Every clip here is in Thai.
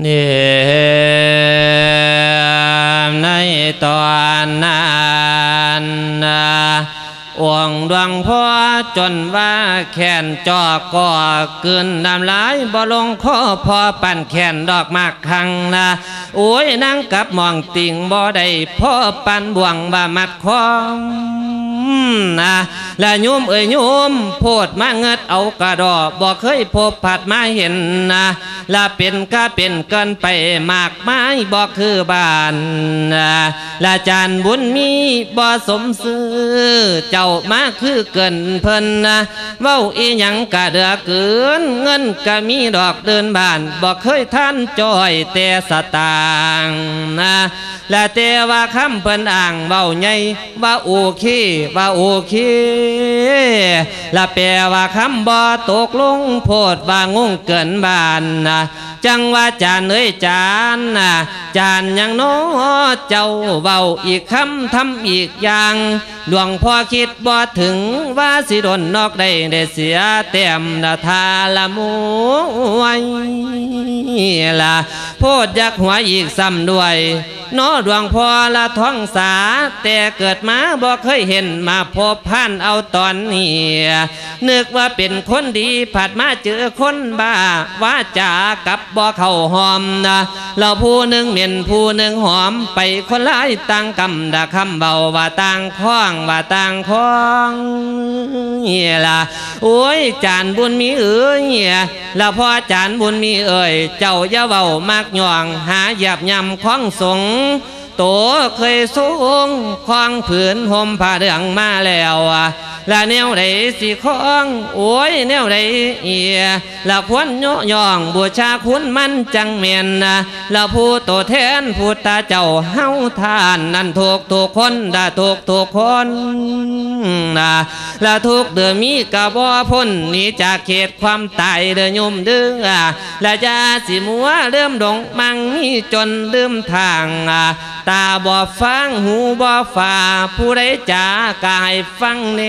เนี่ยในตอนนั้นอ่วงดวงพ่อจนว่าแขนจอกก่อเกินน้ำลายบ่ลงคอพอปั่นแขนดอกมากคังนะโอ้ยนั่งกับมองติ่งบ่ได้พ่อปั่นบ่วงบ่ามัดคอ นะและโยมเอ้ยโยมโพดมาเงิดเอากระดอบ่เคยพบผัดมาเห็นนะและเป็นก็เป็นเกินไปมากมายบ่คือบ้านนะและจานบุญมีบ่สมซื้อเจ้ามาคือเกินเพิ่นนะเว้าอีหยังกะเดือเกินเงินก็มีดอกเดินบ้านบ่เคยท่านจอยแต่สตางนะและแต่ว่าคำเพิ่นอ่างเว้าใหญ่ว่าโอเคว่าโอเคและแปลว่าคำบ่ตกลงโพดว่างงเกินบานนะ จังว่าจานเอ้ยจานนะจานยังน้อเจ้าเว้าอีกคำทำอีกอย่างดวงพ่อคิดบ่ถึงว่าสิโดนนอกได้ได้เสียเต็มนาทาละมวยละโพดยักหัวอีกซ้ำด้วยนอดวงพ่อละท้องสา แต่เกิดมาบ่เคยเห็นมาพบผ่านเอาตอนนี้นึกว่าเป็นคนดีผัดมาเจอคนบ้าว่าจากับบ่เข้าหอมนะเราผู้หนึ่งเหม็นผู้หนึ่งหอม ไปคนละต่างกำดาคำเบาว่าต่างข้องว่าต่างข้องเฮียล่ะโอ้ยจานบุญมีเอ้ยเฮียแล้วพอจานบุญมีเอ้ยเจ้าอย่าเบามากหย่อง หาหยาบยำของสง โตเคยสูงคลองผืนห่มผ้าเดืองมาแล้วอะและแนวใดสิคล้องโอ้ยแนวใดเอียและควรโยย่องบูชาคุณมันจังเมียนนะและผู้โตแทนพุทธเจ้าเฮาทานนั่นถูกถูกคนด้ถูกถูกคนนะและทุกเดือมีกระบ่พ้นหนีจากเขตความตายเดือโยมเดือและจะสิมัวเริ่มดงมังมีจนลืมทางอะตาบ่ฟังหูบ่ฝ่าผู้ใดจากายฟังเน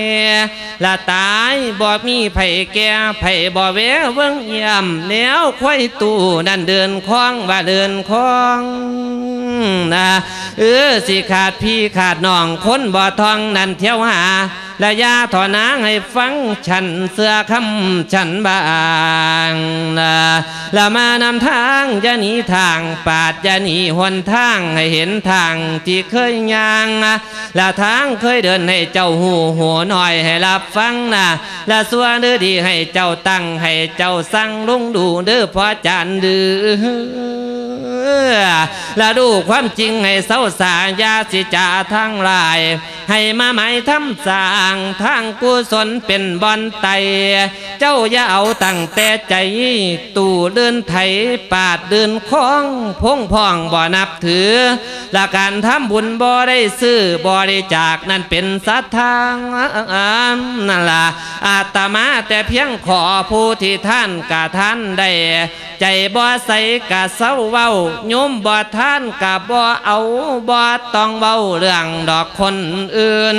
ละตายบ่มีไผแก่ไผบ่แวะเวิงเยี่ยมแนวควายตู่นั่นเดินคล้องว่าเดินคล้องนะเออสิขาดพี่ขาดน้องคนบ่ทองนั่นเที่ยวหาและยาถอนางให้ฟังฉันเสื้อคำฉันบางนะและมานำทางจะหนีทางปาดจะหนีหนทางให้เห็นทางที่เคยย่างนะและทางเคยเดินให้เจ้าหูหัวหน่อยให้รับฟังนะและส่วนดื้อดีให้เจ้าตั้งให้เจ้าสั่งลุงดูเด้อพอจานดื้อและดูความจริงให้เศร้าสายาสิจาทั้งหลาย ให้มาหมายทำสร้างทางกุศลเป็นบอนไต เจ้าอย่าเอาตั้งแต่ใจตู่เดินไถปาดเดินคล้องพงพองบ่นับถือและการทำบุญบ่ได้ซื้อบริจาคนั่นเป็นสัทธางนั่นล่ะอาตมาแต่เพียงขอผู้ที่ท่านกะท่านได้ ใจบ่ใสกะเศร้าเว้าโยมบ่ท่านกะบ่เอาบ่ต้องเว้าเรื่องดอกคนอื่น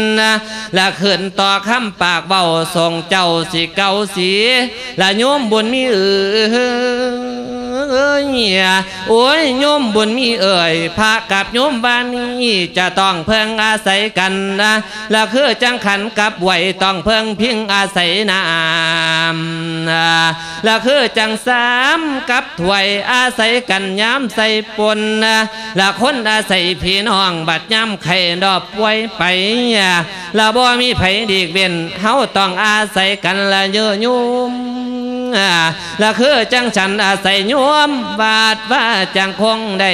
และขึ้นต่อคำปากเบาส่งเจ้าสิเก่าสีและโยมบุญมีเออ เอ่ยโอ้ยโยมบุญมีเอ่ยพระกับโยมบ้านนี้จะต้องเพิ่งอาศัยกันนะและคือจังขันกับไหวต้องเพิ่งพิงอาศัยน้ำนะและคือจังสามกับถวยอาศัยกันย้ำใส่ปนนะและคนอาศัยพี่น้องบัดย้ำไข่ดอบไว้ไปและบ่มีไผดีกเว้นเฮาต้องอาศัยกันละเยอะโยม และคือจังฉันอาศัยโยมบาดว่าจังคงได้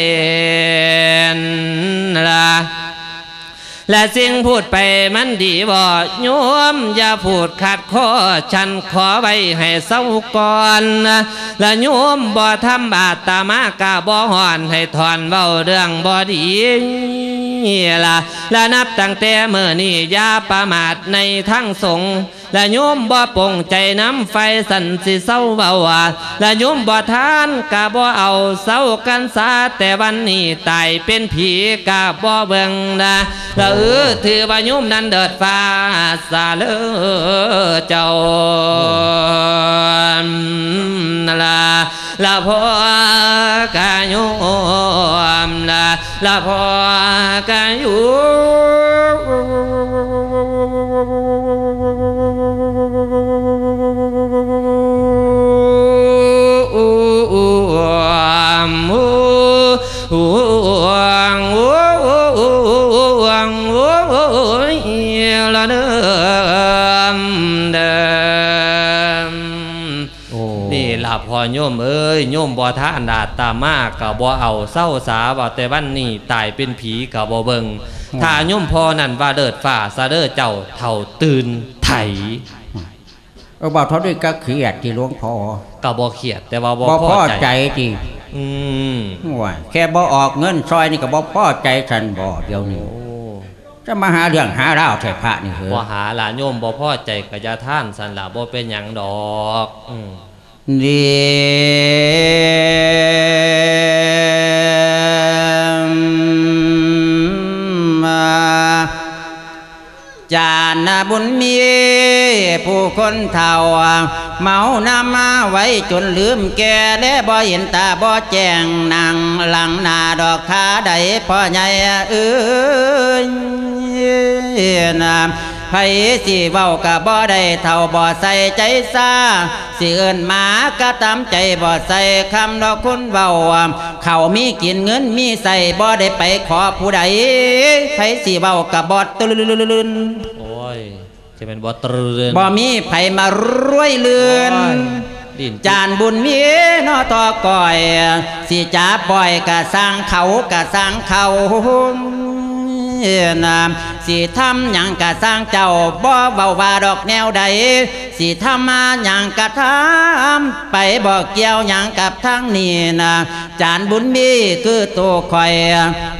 ละและสิ่งพูดไปมันดีบ่โยมอย่าพูดขัดข้อฉันขอไว้ให้เศร้าก่อนและโยมบ่ทำบาตตามากาบ่หอนให้ถอนเบาเรื่องบ่ดีละและนับตั้งแต่เมื่อนี้อย่าประมาทในทั้งสงฆ์ และโยมบ่ปงใจน้ำไฟสันสิเศร้าเบาวและโยมบ่ทานกะบ่เอาเศร้ากันซาแต่วันนี้ตายเป็นผีกะบ่เบิ่งนะและเออถือว่าโยมนั้นเดิดฟ้าสาเลอเจ้านั่นละละพอกายละพอกาอยู่ โยมเอ้ยโยมบ่ท่าอันดาตตามากกับบ่เอาเศร้าสาว่าแต่วันนี้ตายเป็นผีกับบ่เบิงถ้าโยมพอนั่นว่าเดิดฝ่าซาเด้อเจ้าเท่าตื่นไถเออบ่เท่าด้วยก็เขียดที่หลวงพ่อกับบ่เขียดแต่ว่าบ่บ่พพออใจใจจีอืมห่วยแค่บ่ออกเงินซอยนี่ก็บ่พอใจฉันบ่เดี๋ยวนี้โอ้จะมาหาเรื่องหาราวใส่พระนี่เหรบ่อหาล่ะโยมบ่พอใจก็อย่าท่านสันล่ะบ่เป็นหยังดอก อืม เดีมาจานาบุญมีผู้คนเฒ่า เมานำมาไว้จนลืมแก่และบ่เห็นตาบ่แจ้งนางหลังน้าดอกคาใดพ่อใหญ่เอ้ยนะ ไผสิเว้าก็บ่ได้เท่าบ่ใส่ใจซาสิเอิ้นหมาก็ตามใจบ่ใส่คำดอกคุณเว้าเขามีกินเงินมีใส่บ่ได้ไปขอผู้ใดไผสิเว้าก็บ่ตะลึนโอ้ยจะเป็นบ่ตรืนบ่มีไผมารวยเลือนโอ้ยดินจานบุญมีนอตอก่อย สิจ่าปล่อยกะสร้างเขากะสร้างเขา นาสิทำหยังกะสร้างเจ้าบ่เบาว่าดอกแนวใดสิทำมาหยังกะทำไปบอกเกี่ยวหยังกับทางนี้นะจานบุญมีคือตัวคอย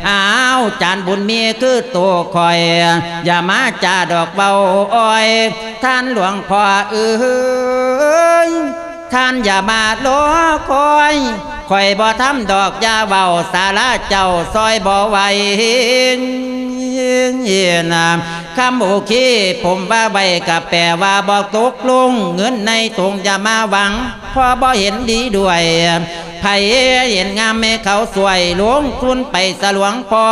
อ้าวจานบุญมีคือตัวคอย อย่ามาจ่าดอกเบาอ้อย ท่านหลวงพ่อเอ้ยท่านอย่ามาล้อคอยคอยบ่ทำดอกยาเบาสาระเจ้าซอยบ่ไหว เยียนามคำโอเคผมว่าใบกับแปลว่าบอกตกลง เงินในถุงอย่ามาหวังเพอบ่เห็นดีด้วยไผเห็นงามแม่เขาสวยลงทุนไปสลวงพอ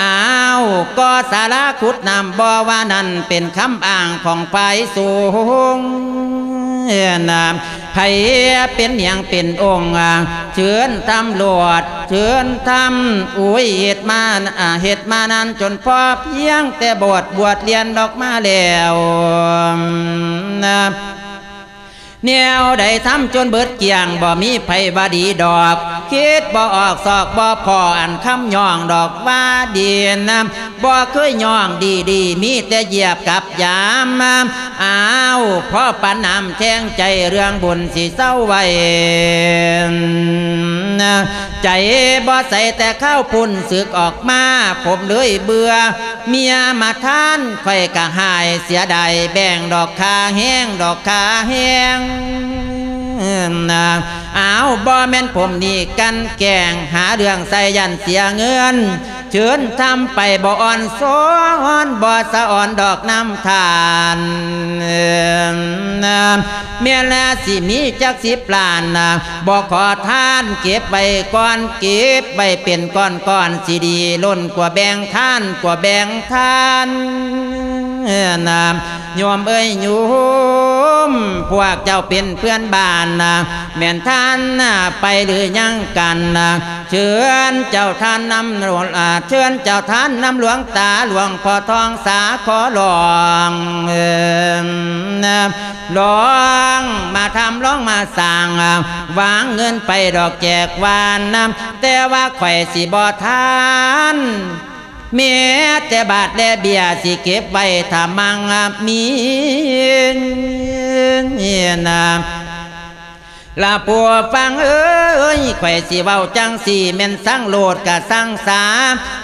อ้าวก็สาระขุดนำบ่ว่านั่นเป็นคำอ้างของไฟสูง นามไผเป็นอย่างเป็นองค์เชิญตำรวจเชิญทำอุ้ยเหตุมาเหตุมานานจนพอเพียงแต่บวชบวชเรียนดอกมาแล้วนะ แนวใดทำจนเบิดเกียงบ่มีไผบาดีดอก คิดบ่ออกสอกบ่พออันคำย่องดอกว่าดีนำบ่เคยย่องดีดีมีแต่เหยียบกับยามอ้าวพ่อปันำแทงใจเรื่องบุญสิเศร้าไว้ใจบ่ใส่แต่ข้าวปุ่นสึกออกมา ผมเลยเบื่อ เมียมาทานค่อยกะหายเสียดายแบ่งดอกคาแห้งดอกคาแห้งนะอ้าวบ่แม่นผมนี่กันแกงหาเรื่องใส่ยันเสียเงินเชิญทำไปบ่อ่อนซ้อนบ่สะอ่อนดอกน้ำทานเมียนาสิมีจักสิบลานบ่ขอทานเก็บไว้ก่อนเก็บไว้เป็นก้อนก้อนสิดีล้นกว่าแบ่งทานกว่าแบ่งทาน นะโยมเอ้ยโยมพวกเจ้าเป็นเพื่อนบ้านนะแม่นท่านไปหรือยังกันนะเชิญเจ้าท่านนำหลวงเชิญเจ้าท่านนำหลวงตาหลวงพ่อทองสาขอลองเอิ่มนะลองมาทำร้องมาสั่งวางเงินไปดอกแจกวานนะแต่ว่าข่อยสิบ่ทาน เมียแต่บาทและเบียร์สิเก็บไว้ถ้ามังมีเนียนะ ลาปัวฟังเอ้ยไข่สิเว้าจังสี่แม่นสั่งโหลดกะสั่งสา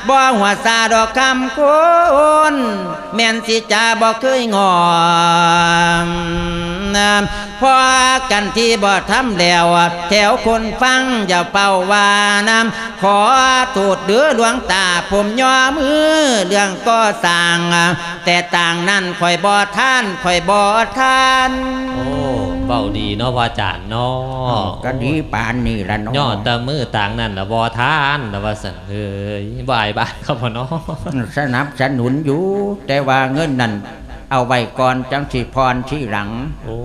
บ่หัวซาดอกคำคนแม่นสิจาบ่เคยงอมนพอกันที่บ่ทำแล้ว แถวคนฟังอย่าเป่าวานำขอตูดเดือหลวงตาผมย่อมือ เรื่องก็สั่งแต่ต่างนั้นข่อยบ่ท่านข่อยบ่ท่าน โอ้เบาดีเนาะพ่อจานเนาะก็ดีปานนี่ละเนาะย่อแตะมือต่างนั่นละบ่ทานละว่าสันเอ้ยบายบายครับพ่อเนาะสนับสนุนอยู่ แต่ว่าเงินนั่น เอาไว้ก่อนจังสิพรที่หลัง โอ้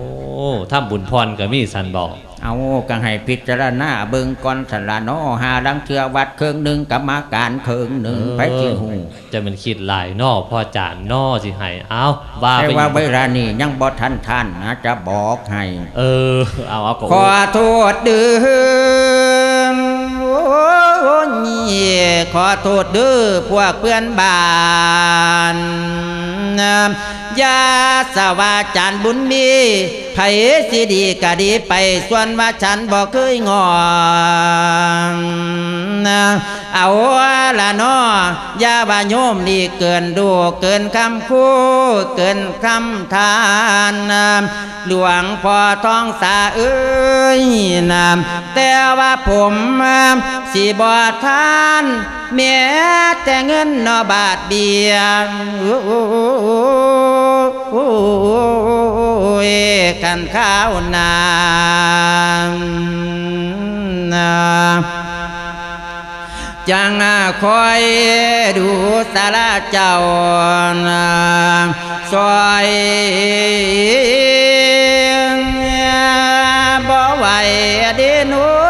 ทำบุญพรก็มีสันบอกเอากังให้พิจารณาเบิ่งก่อนสละเนาะหาดังเทือวัดเครื่องหนึ่งกรรมาการเครื่องหนึ่งไปสิหูจะเป็นคิดหลายเนอพ่อจานเนอสิให้เอาว่าแต่ไปว่าเวลานี้ยังบ่ทันท่านนะจะบอกให้เออเอาเอาก็ขอโทษเดือโอ้ยขอโทษเด้อพวกเพื่อนบ้าน ยาสวาจานบุญมีไผสิดีก็ดีไปส่วนว่าฉันบอกเคยงอนเอาละนอยาบาโยมนี่เกินดูเกินคำคู่เกินคำทานหลวงพ่อทองสาเอ้ยนามแต่ว่าผมสิบอทานแม้แต่เงินนอบาทเบียงกันข้าวนานจังคอยดูสาราเจ้าซอยบ่ไหวเดหนู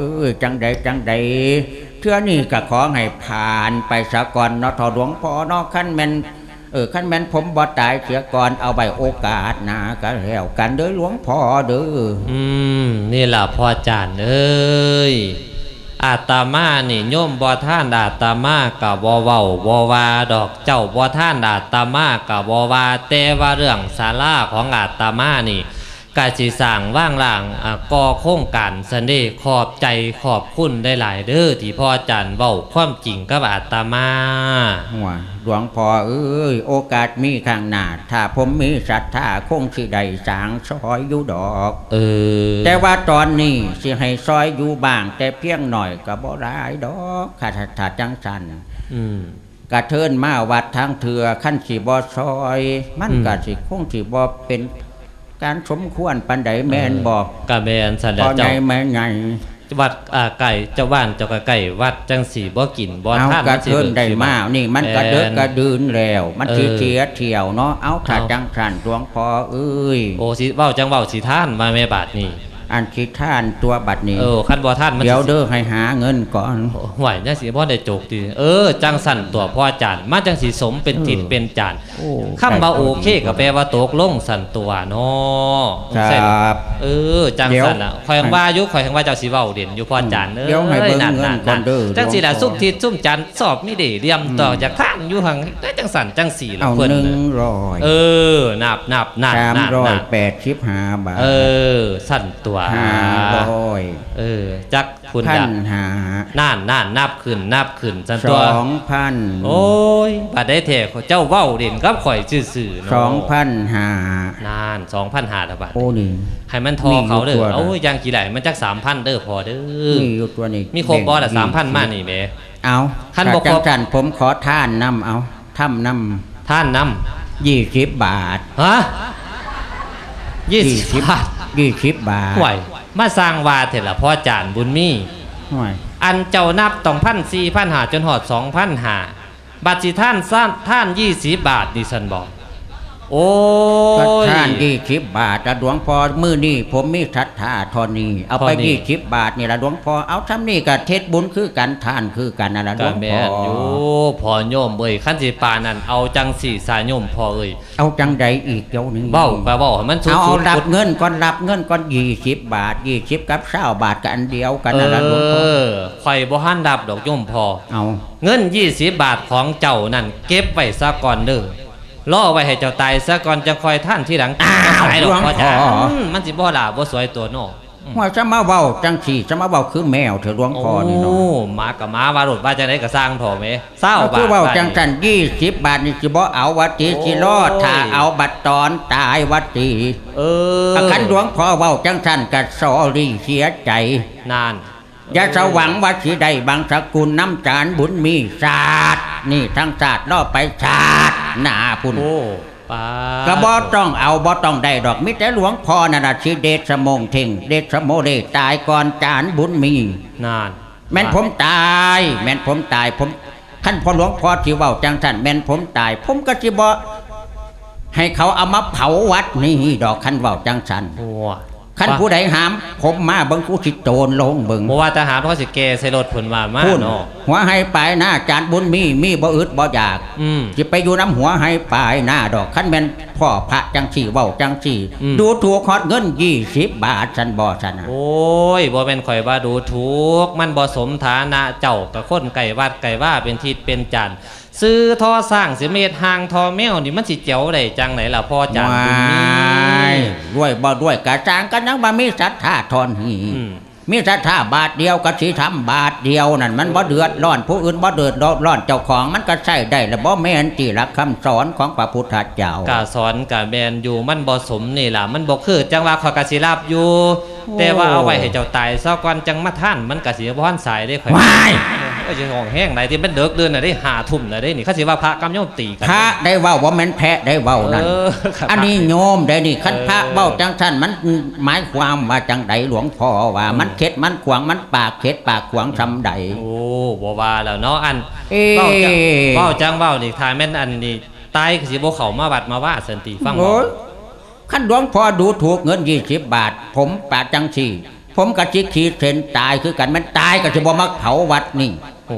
อเอ้ยจังใดจังใดเทื่อนี่ก็ขอให้ผ่านไปสะก่อนเนาะทอหลวงพ่อเนาะขั้นแม่นเออขั้นแม่นผมบ่ตายเสียก่อนเอาไว้โอกาสหนาก็แล้วกันเด้อหลวงพ่อเด้ออืมนี่ล่ะพ่อจานเอ้ยอาตมานี่โยมบ่ท่านอาตมากับบ่เว้าบ่ว่าดอกเจ้าบ่ท่านอาตมากับบ่ว่าแต่ว่าเรื่องศาลาของอาตมานี่ กาสิสร้างว่างล่างอะก่อโครงการสันเดขอบใจขอบคุณได้หลายเด้อที่พ่อจันเว้าความจริงกับอาตมาหัวหลวงพ่อเอ้ยโอกาสมีข้างหน้าถ้าผมมีศรัทธาคงสิได้สร้างซอยอยู่ดอกเออแต่ว่าตอนนี้สิให้ซอยอยู่บ้าง แต่เพียงหน่อยก็บ่ร้ายดอกขาดถาจังสันอืมกระเทินมาวัดทางเถือขั้นสีบอซอย มันอืมกะสิคงสีบอเป็น การสมควรปันไดแมนบอกกะแม่นสันแหพล้วอไงเจ้าแม่ไงวัดอ่าไก่เจ้าบ้านเจ้าก็ไก่วัดจังสีบ่กินบ่เอาท่านกระสิเทินบิ่งได้สิมานี่มันกระเดิกกระดืนแล้ว มันเออสีเสียเที่ยวเนาะเอาถ้าเอาจังสันหลวงพ่อเอ้ยโอ้สิเว้าจังเว้าสิท่านมาแม่บาทนี่ อันคิดท่านตัวบัดนี้เออคันบ่ท่านมันเดี๋ยวสิเด้อให้หาเงินก่อนโอ้ไหวจังสิบ่ได้โจกติเออจังสั่นตัวพ่อจานมาจังสิสมเป็นจิตเออเป็นจานโอ้คำว่าโอเคก็แปลว่าตกลงสั่นตัวเนาะคเส้นรับเออจังเดี๋ยวสั่นล่ะข่อยยังว่าอยู่ข่อยยังว่าเจ้าสิเว้าเด่นอยู่พ่อจานเอ้ยเดี๋ยวให้เบิ่งนั่นเงินๆๆก่อนเด้อจังสิล่ะหลวงพ่อซุ่มทิศซุ่มจันทร์สอบมีเด้เรียมต่อจากท่านอยู่หั่งได้จังสั่นจังสี่ล่ะเอาเพิ่นหนึ่งน่ะร้อยเออนับนับนับสามนับร้อยนับแปดสิบห้าบาทเออสั่นตัวห้าร้อยเออ จักคุณพัอยากนหาน่านน่านนับขึ้นนับขึ้นสั่นสตัวองพันโอ้ยบาดได้เถอะเจ้าเว้าเด่นกับข่อยซื่อๆเนาะสองพันหานานสองพันหาทบาทโอ้นี่ให้มันทอเขาเด้มีอยู่ตัวอนะโอ้ยยังกี่ไหลมันจักสามพันเด้อพอเด้อมีอยู่ตัวนี้มีครบบอละสามพันมานี่แหม่เอาท่านถ้บ่ครบจังสันผมขอท่านนำเอาถ้ำนท่านนำยี่สิบบาทำฮะยี่สิบบาท ยี่สิบบาทห่วยมาสร้างวาเถอะละพ่อจานบุญมีห่วยอันเจ้านับต้องพันสี่พันหาจนหอดสองพันหาบัตรสิท่านสร้างท่านยี่สิบบาทดิฉันบอก โอ้ก็ยท่านยี่สิบบาทละหลวงพ่อมือนี่ผมมีศรัทธาทอนี้เอาไปเท่านี้ ยี่สิบบาทนี่ละหลวงพ่อเอาทำนี่กับเทศบุญคือกันทานคือกันนั่นละหลก็วงแม่พ่อนอยู่พอโยมเอ้ยขั้นสิปานนั่นเอาจังสี่สายโยมพอเอ้ยเอาจังใดอีกเจ้านี้เบ้าไปเบ้าให้มันสุดเอาสุเอาดรับพุดเงินก่อนรับเงินก่อนยี่สิบบาทยี่สิบกับเศร้าบาทกันอันเดียวกันเอนั่นละหลวงพ่ออข่อยบ่หันดับดอกโยมพอ เอาเงิน 20 บาทของเจ้านั่นเก็บไว้ซะก่อนเด้อ ล่อไว้ให้เจ้าตายซะก่อนจะคอยท่านที่หลังบ่ขายดอกพ่อจ๋าอืมมันสิบ่ล่ะบ่สวยตัวเนาะอืมว่าจะมาเว้าจังสี่จะมาเว้าคือแมวเถอะหลวงพ่อนี่เนาะโอ้หมากับหมาว่าโดดว่าจังไดก็สร้างเถอะแม่เศร้าเอาบาคืทอเว้าบาทจังสันยี่สิบบาทนี่สิบ่เอาวัดตีสิรอดโอ้ยถ้าเอาบัตรตอนตายวัดตีเอออาคันหลวงพ่อเว้าจังสันกัสอรีเสียใจนาน อย่าสหวังว่าสิได้บางสกุลน้ำจานบุญมีศาสตร์นี่ทั้งศาสตร์ล่อไปศาสตร์หน้าพุ่นโอ้ป้ากระบอต้องเอาบ่ต้องได้ดอกมิแต่หลวงพ่อนั่นน่ะสิเดชมงเท่งเดชโมเดตายก่อนจานบุญมีนาน แม่นผมตาย แม่นผมตายผมขั้นพอหลวงพ่อที่เว้าจังสันแม่นผมตาย ผมก็สิบ่ให้เขาเอามาเผาวัดนี่ดอกขั้นเว้าจังสันโอ้ ขั้นผู้ใดหาม ผมมาเบิ่งกูสิโจรลงเบิ่งบ่ว่าทหารเขาสิแกใส่รถเพิ่นว่ามาพูดเนาะหัวให้ปลายหน้าจานบุญมีมีบ่อึดบ่อยากอืมสิไปอยู่น้ำหัวให้ปลายหน้าดอกขั้นแม่นพ่อพระจังสี่เว้าจังสี่อืมดูถูกฮอดเงินยี่สิบบาทสันบ่สันน่ะโอ้ยบ่แม่นข่อยว่าดูถูก มันบ่สมฐานะเจ้ากับคนไก่วัดไก่ว่าเป็นทิศเป็นจันทร์ซื้อทอสร้างสิเมตรหางทอแมวนี่มันสิเจ๋วได้จังไหนล่ะพ่อจานบุญมีว้าย ด้วยบ่ด้วยกะจางกันนังบ่มีศรัทธาทอนหีอืมมีศรัทธาบาทเดียวก็สิทำบาทเดียวนั่นมันบ่เดือดร้อนผู้อื่นบ่เดือดร้อนเจ้าของมันก็ใช้ได้แล้วบ่แม่นที่หลักคำสอนของพระพุทธเจ้ากาสอนกาแมนอยู่มันบ่สมนี่ล่ะมันบ่คือจังว่าข่อยก็สิรับอยู่ แต่ว่าเอาไว้ให้เจ้าตายซะก่อนจังมาท่านมันก็สิบ่ทันสายได้ข่อย ว้ายก็สิห้องแห้งไหนที่มันเดึกเดินน่ะได้หาทุ่มน่ะได้นี่เขาสิว่าพระกำยมตีกันพระได้เว้าบ่แม่นแพะได้เว้านั่นเออครับอันนี้โยมได้นี่คันเออพระเว้าจังซั่นมันหมายความว่าจังใดหลวงพ่อว่ามันเข็ดมันขวางมันปากเข็ดปากขวางซำใดโอ้บ่ว่าแล้วเนาะอันเอ๊ะเว้าจังเว้าจังเว้านี่ถ้าแม่นอันนี้ตายก็สิบ่เข้ามาบัดมาว่าสันติฟังบ่โอ้ยขั้นหลวงพ่อดูถูกเงินยี่สิบบาท ผมปากจังสี่ผมกะจิขีดเส้นตายคือกันมันตายก็จะบ่มักเผาวัดนี่ โอ้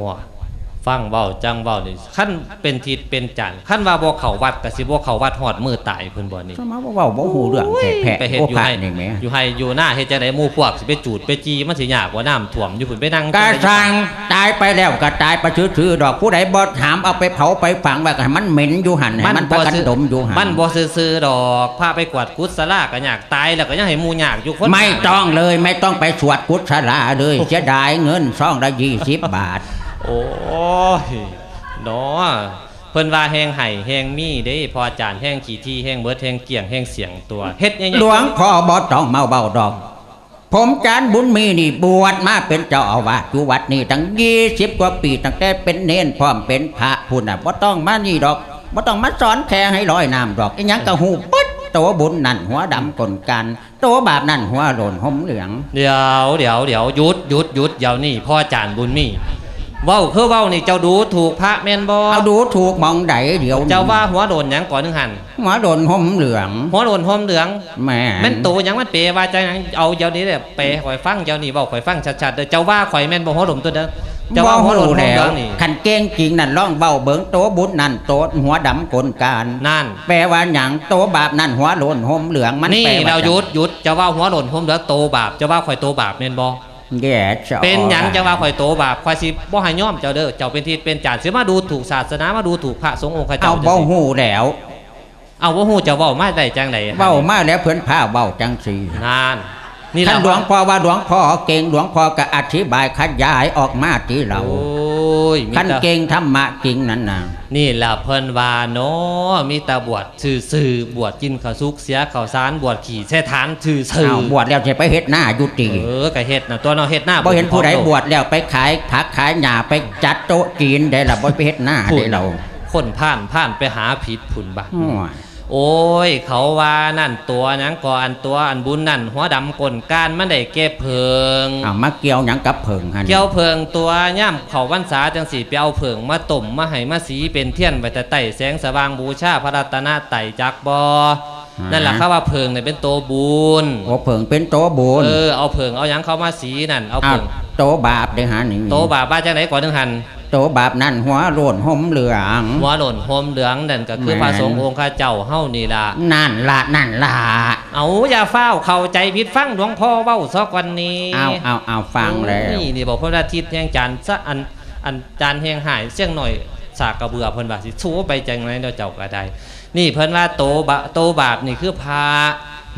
ฟังเว้าจังเว้านี่คันเป็นทิศเป็นจันทร์คันว่าบ่เข้าวัดก็สิบ่เข้าวัดฮอดมือตายเพิ่นบ่นี่สมาว่าเว้าบ่ฮู้เรื่องแท้แพ้ไปเฮ็ดโอ้อยู่พระให้นี่แหมอยู่ให้อยู่หน้าเฮ็ดจังได๋หมู่พวกสิไปจูดไปจีมันสิยากกว่าน้ำท่วมอยู่พุ่นไปนั่งกาสร้างตายไปแล้วก็ตายไปซื่อๆดอกผู้ใดบ่ถามเอาไปเผาไปฝังไว้ก็ให้มันเหม็นอยู่หั่นให้มันประกันซื่ดมอยู่หั่นมันบ่ซื่อๆดอกพาไปกวาดกุศลาก็ยากตายแล้วก็ยังให้หมู่ยากอยู่คนไม่ต้องเลยไม่ต้องไปสวดกุศลาเลยเสียดายเงินซองละ20บาท โอ้ยเนาะเพิ่นว่าแห้งไห้แห้งมีเด้พออาจารย์แห้งขี้ที่แห้งเบิดแห้งเกี่ยงแห้งเสียงตัวเฮ็ดยังไงหลวงพ่อบ่ต้องเมาเบาดอก ผมจานบุญมีนี่บวชมาเป็นเจ้าอาวาสอยู่วัดนี่ตั้งยี่สิบกว่าปีตั้งแต่เป็นเนนพร้อมเป็นพระพุ่นน่ะบ่ต้องมานี่ดอกบ่ต้องมาสอนแค่ให้ลอยน้ำดอกอีหยังก็ฮู้ปึ๊ดตัวบุญนั่นหัวดำกลกันตัวบาปนั่นหัวโลนห่มเหลือง เดี๋ยวเดี๋ยวเดี๋ยวหยุดหยุดหยุดเดี๋ยวนี่พ่ออาจารย์บุญมีเว้าคือเว้านี่เจ้าดูถูกพระแม่นบ่เอาดูถูกมองใดเดี๋ยวนี้เจ้าว่าหัวโดนหยังก่อนหนึงหันหัวโดนห่มเหลืองหัวโดนหอมเหลืองแหม่แม่นโตหยังมันเปว่าจังหยังเอาเดี๋ยวนี้เด้อเปข่อยฟังเดี๋ยวนี้เว้าข่อยฟังชัดๆเด้อเจ้าว่าข่อยแม่นบ่หัวโดมตัวเด้อเจ้าว่าหัวโดนหอมเหแล้ลืวองนี่คันเก่งจริงนั่นล่องเบ้าเบิ่งโตบุญนั่นโตหัวดำกลการนั่น แปลว่าหยังโตบาปนั่นหัวโลนห่มเหลืองมันนี่แปลว่าเราจังหยุดหยุดจะว่าหัวโดนผมเหลือโตบาปจะว่าข่อยโตบาปแม่นบ่ แย่จ้ะเป็นหยังจะว่าข่อยโตบาปข่อยสิบ่ให้ย่อมเจ้าเด้อเจ้าเป็นทิศเป็นจานสิมาดูถูกศาสนามาดูถูกพระสงฆ์องค์ข้าเอาเจ้าเบ้าจังซี่หูแล้วเอาบ่ฮู้จะเว้ามาได้จังได๋เบ้ามาแล้วเพิ่นพาเบ้าจังสีนาน นี่ท่านล่ะหลวงพ่อว่าหลวงพ่อเก่งหลวงพ่อก็อธิบายขยายออกมาที่เราโอ้ยมีท่านแต่เก่งธรรมะจริงนั่นน่ะนี่ล่ะเพิ่นว่าเนาะมีแต่บวชซื่อๆบวชกินข้าวสุกเสียข้าวสารบวชขี่แช่ฐานซื่อเอาบวชแล้วจะไปเฮ็ดหน้ายุติเออก็เฮ็ดน่ะตัวเนาะเฮ็ดหน้าบ่เห็นผู้ใดพร้อมบวชแล้วไปขายผักขายหญ้าไปจัดโต๊ะจีนได้ล่ะบ่ไปเฮ็ดหน้าพูดได้เราคนผ่านผ่านไปหาผิดผุนบาอ้อ โอ้ย เขาว่านั่นตัวหนังก่ออันตัวอันบุญนั่น หัวดำกลการมันได้เก็บเพิงเอามาเกี่ยวหยังกับเพิงหันเกี่ยวเพิงตัวย่ำเขาวันษาจังสีเปียวเพิงมาต้มมาให้มาสีเป็นเทียนไว้แต่ไต่แสงสว่างบูชาพระรัตนไต่จักบอนั่นแหละเขาว่าเพิงเนี่ยเป็นตัวบุญโอ้เพิงเป็นโตบุญเออเอาเพิงเอาหยังเข้ามาสีนั่นเอาเอาเพิง โตบาปเด้อหานี่โตบาบ้าจังไหนก่อนถึงหันโตบาปนั่นหัวโลนห่มเหลืองหัวหล่นโฮมเหลืองนั่นก็คือแม่นพระสงฆ์องค์ข้าเจ้าเฮานี่ล่ะนั่นละนั่นละเอาอย่าเฝ้าวเข้าใจผิดฟังหลวงพ่อเว้าซอกวันนี้เอาเอาเอาฟังแล้วนี่นี่บอกพระอาทิตย์แห่งจันทร์ซะอันอันจานแห่งหายเสียงหน่อยสากกระเบือเพิ่นว่าสิสู้ไปจังไรเนาะเจ้าก็ได้นี่เพิ่นว่าโตบะโตบาปนี่คือพา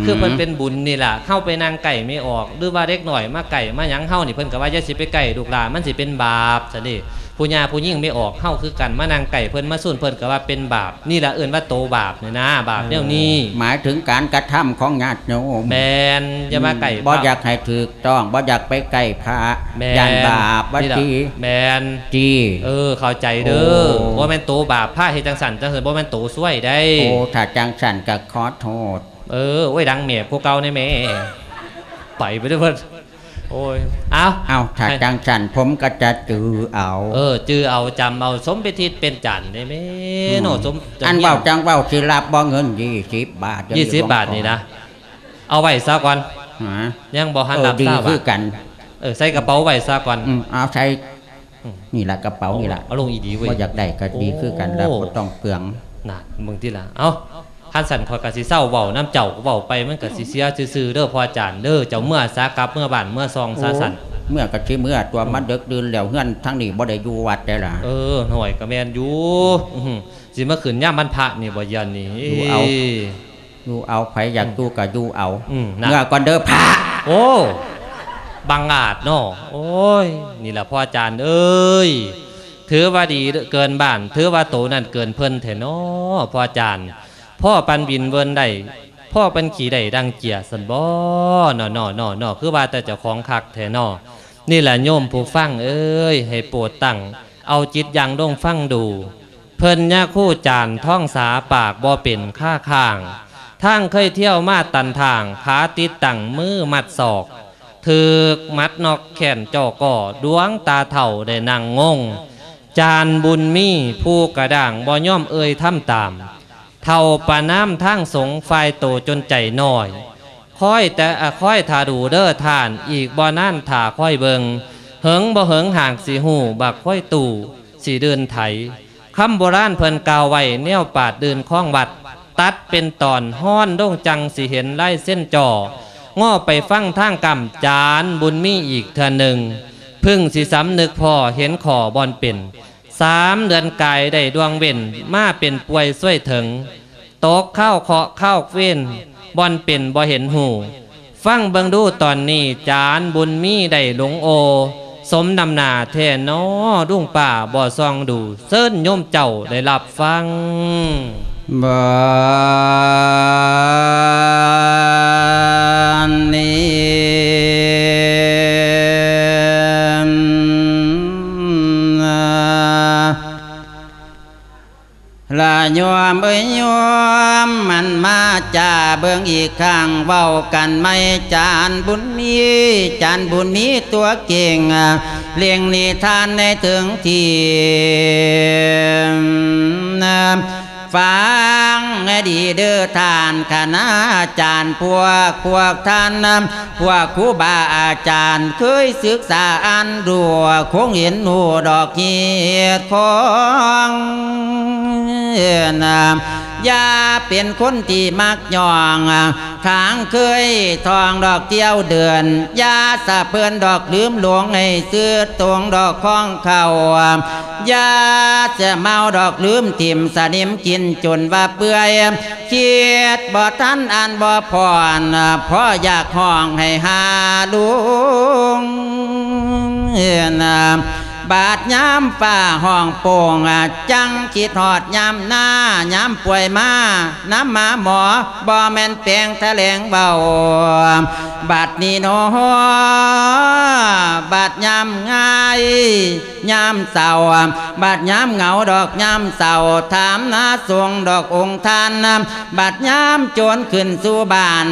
คือเพิ่นเป็นบุญนี่ล่ะเข้าไปนางไก่ไม่ออก หรือว่าเด็กหน่อยมาไก่มาหยังเฮานี่เพิ่นก็ว่าอย่าสิไปไก่ลูกหลานมันสิเป็นบาปซะนี่ผู้ญาผู้ยิ่งไม่ออกเฮาคือกันมานางไก่เพิ่นมาสุ่นเพิ่นก็ว่าเป็นบาป นี่ล่ะเอิ้นว่าโตบาปนี่นะบาปแนวนี้หมายถึงการกระทำของญาติโยมแมนอย่ามาไก่บ่อยากให้ถูกต้องบ่อยากไปใกล้พระแมยันบาปวันี่ล่ะจีแมนจีเออเข้าใจเด้อโอ้ว่าแม่นโตบาปผ้าเฮ็ดจังสันจังซั่นบ่แม่นโตช่วยได้โอ้ถ้าจังสันก็ขอโทษ เออโอ้ยดังเมียพวกเก่าในแม่ไปไปเด้อเพิ่นโอ้ยเอาเอาถ้าจังสันผมก็จะจือเอา เออ จื้อเอาจำเอาสมเป็นทิศเป็นจันทร์ได้แม่โนสมอันเว้าจังเว้าสิรับบ่เงิน20บาทยี่สิบบาทนี่นะเอาไว้ซะก่อนฮะยังบ่หันเออรับดีซะคืว่าอกัน เออใส่กระเป๋าไว้ซะก่อนอืมเอาใช้นี่ล่ะกระเป๋านี่ล่ะเอาลงอีดีเว้ยบ่อยากได้ก็ดีคือกันแล้วบ่ต้องเปลืองน่ะมึงที่ละเอ้า คันสันคอยกะสิเศร้าเว้าน้ำเจ้าก็เว้าไปมันกะสิเสียซื่อๆเด้อพออาจารย์เด้อเจ้าเมื่อสากลับเมื่อบ้านเมื่อซองซาสันเมื่อก็สิเมื่อตัวมันดึกดื่นแล้วเฮือนทั้งนี้บ่ได้อยู่วัดได้ล่ะเออหน่อยก็แม่นอยู่อื้อหือสิมาขืนย่ามบรรพระนี่บ่ยันนี่ดูเอาอยู่เอาไผอยากอยู่ก็อยู่เอาอืมนะเมื่อก่อนเด้อพระโอ้บังอาจเนาะโอ้ย นี่ล่ะพ่ออาจารย์เอ้ยถือว่าดีเกินบ้าน ถือว่าโตนั่นเกินเพิ่นแท้เนาะพ่ออาจารย์ พ่อปันบินเวินได้พ่อป็นขี่ได้ดังเกียร์สันบ่นอนอนอนอคือว่าแต่เจ้าของคักแท้นอนี่แหละโยมผู้ฟังเอ้ยให้โปรดตั้งเอาจิตยังดงฟังดู เพิ่นย่าคู่จานท่องสาปากบ่เป็นค่าข้างทางเคยเที่ยวมาตันทางขาติดตั้งมือมัดศอกถึกมัดนอกแขนจอก่อดวงตาเถ่าได้นั่งงง จานบุญมีผู้กระด่างบ่ย่อมเอ่ยทำตาม เท่าปาน้ำทั้งสงไฟโตจนใจน้อยค่อยแต่อค่อยทาดูเด้อทาน อีกบ่นั่นถาค่อยเบิงเหิงบ่เหิงห่างสีหูบักค่อยตู่สีเดินไถคำโบราณเพิ่นกาวไว้แนวปาดเดินคล้องวัด ตัดเป็นตอนห้อนด่งจังสิเห็นไล่เส้นจ่อง้อไปฟังทางกำจานบุญมีอีกเทือหนึ่ง พึ่งสิสำนึกพอเห็นขอบอนเป็น สามเดือนกายได้ดวงเว้นมาเป็นป่วยส้วยถึงตกเข้าเคาะเข้าเว้นบอนเป็นบ่เห็นหู ฟังเบิงดูตอนนี้จานบุญมีได้หลงโอ สมนำหนาแท่นอดุ้งป่าบ่อซองดูเซิ้นโยมเจ้าได้รับฟังบันนี้ ลาโยมเอ้ยโยมมันมาจ่าเบิ่งอีกข้างเว้ากันไม่จานบุญมีจานบุญมีตัวเก่งเลี้ยงนิทานในถึงที่ ฟังให้ดีเด้อทานคณะอาจารย์พวกพวกท่านพวกครูบาอาจารย์ เคยศึกษาอันดัวคงเห็นหูดอกเหียดของนามอย่าเป็นคนที่มักย่องทางเคยทองดอกเที่ยวเดือนอย่าสะเพื่อนดอกลืมหลวงให้ซื้อตวงดอกข้องเขาอย่าจะเมาดอกลืมทิมสนิมกินจนว่าเปื่อยเคียดบ่ทันอ่านบ่พรพ่ออยากห้องให้หาลุงนาม บาดย้ำฝ้าห้องโป่งจังคิดหอดย้ำหน้าย้ำป่วยมาน้ำหมาหมอบ่แม่นแปลงแถลงเบาบาดนี้โนบาดย้ำง่ายยามเศร้าบาดยามเหงาดอกยามเศร้าถามนาสวงดอกองค์ทานบาดยามโจรขึ้นสู่บ้าน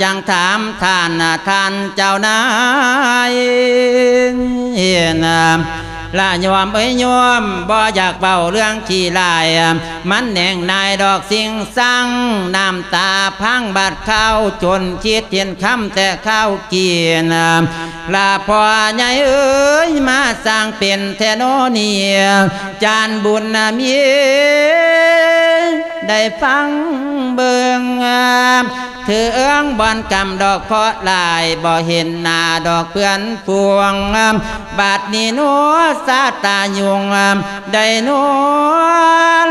จังถามท่านท่านเจ้านายเฮียน now. ละโยมเอ้ยโยมบ่อยากเบาเรื่องขี้ลาย มันแหน่งนายดอกสิ่งสั่งน้ำตาพังบาดเข้าจนคิดเห็นคำแต่เข้าเกียนลาพ่อใหญ่เอ้ยมาสร้างเป็นแทโนเนียจานบุญนามีได้ฟังเบิงเถือเอื้องบอนกำดอกเพาะลายบ่เห็นหน้าดอกเพื่อนพวง บาดนี้นัวซาตายุงได้นวล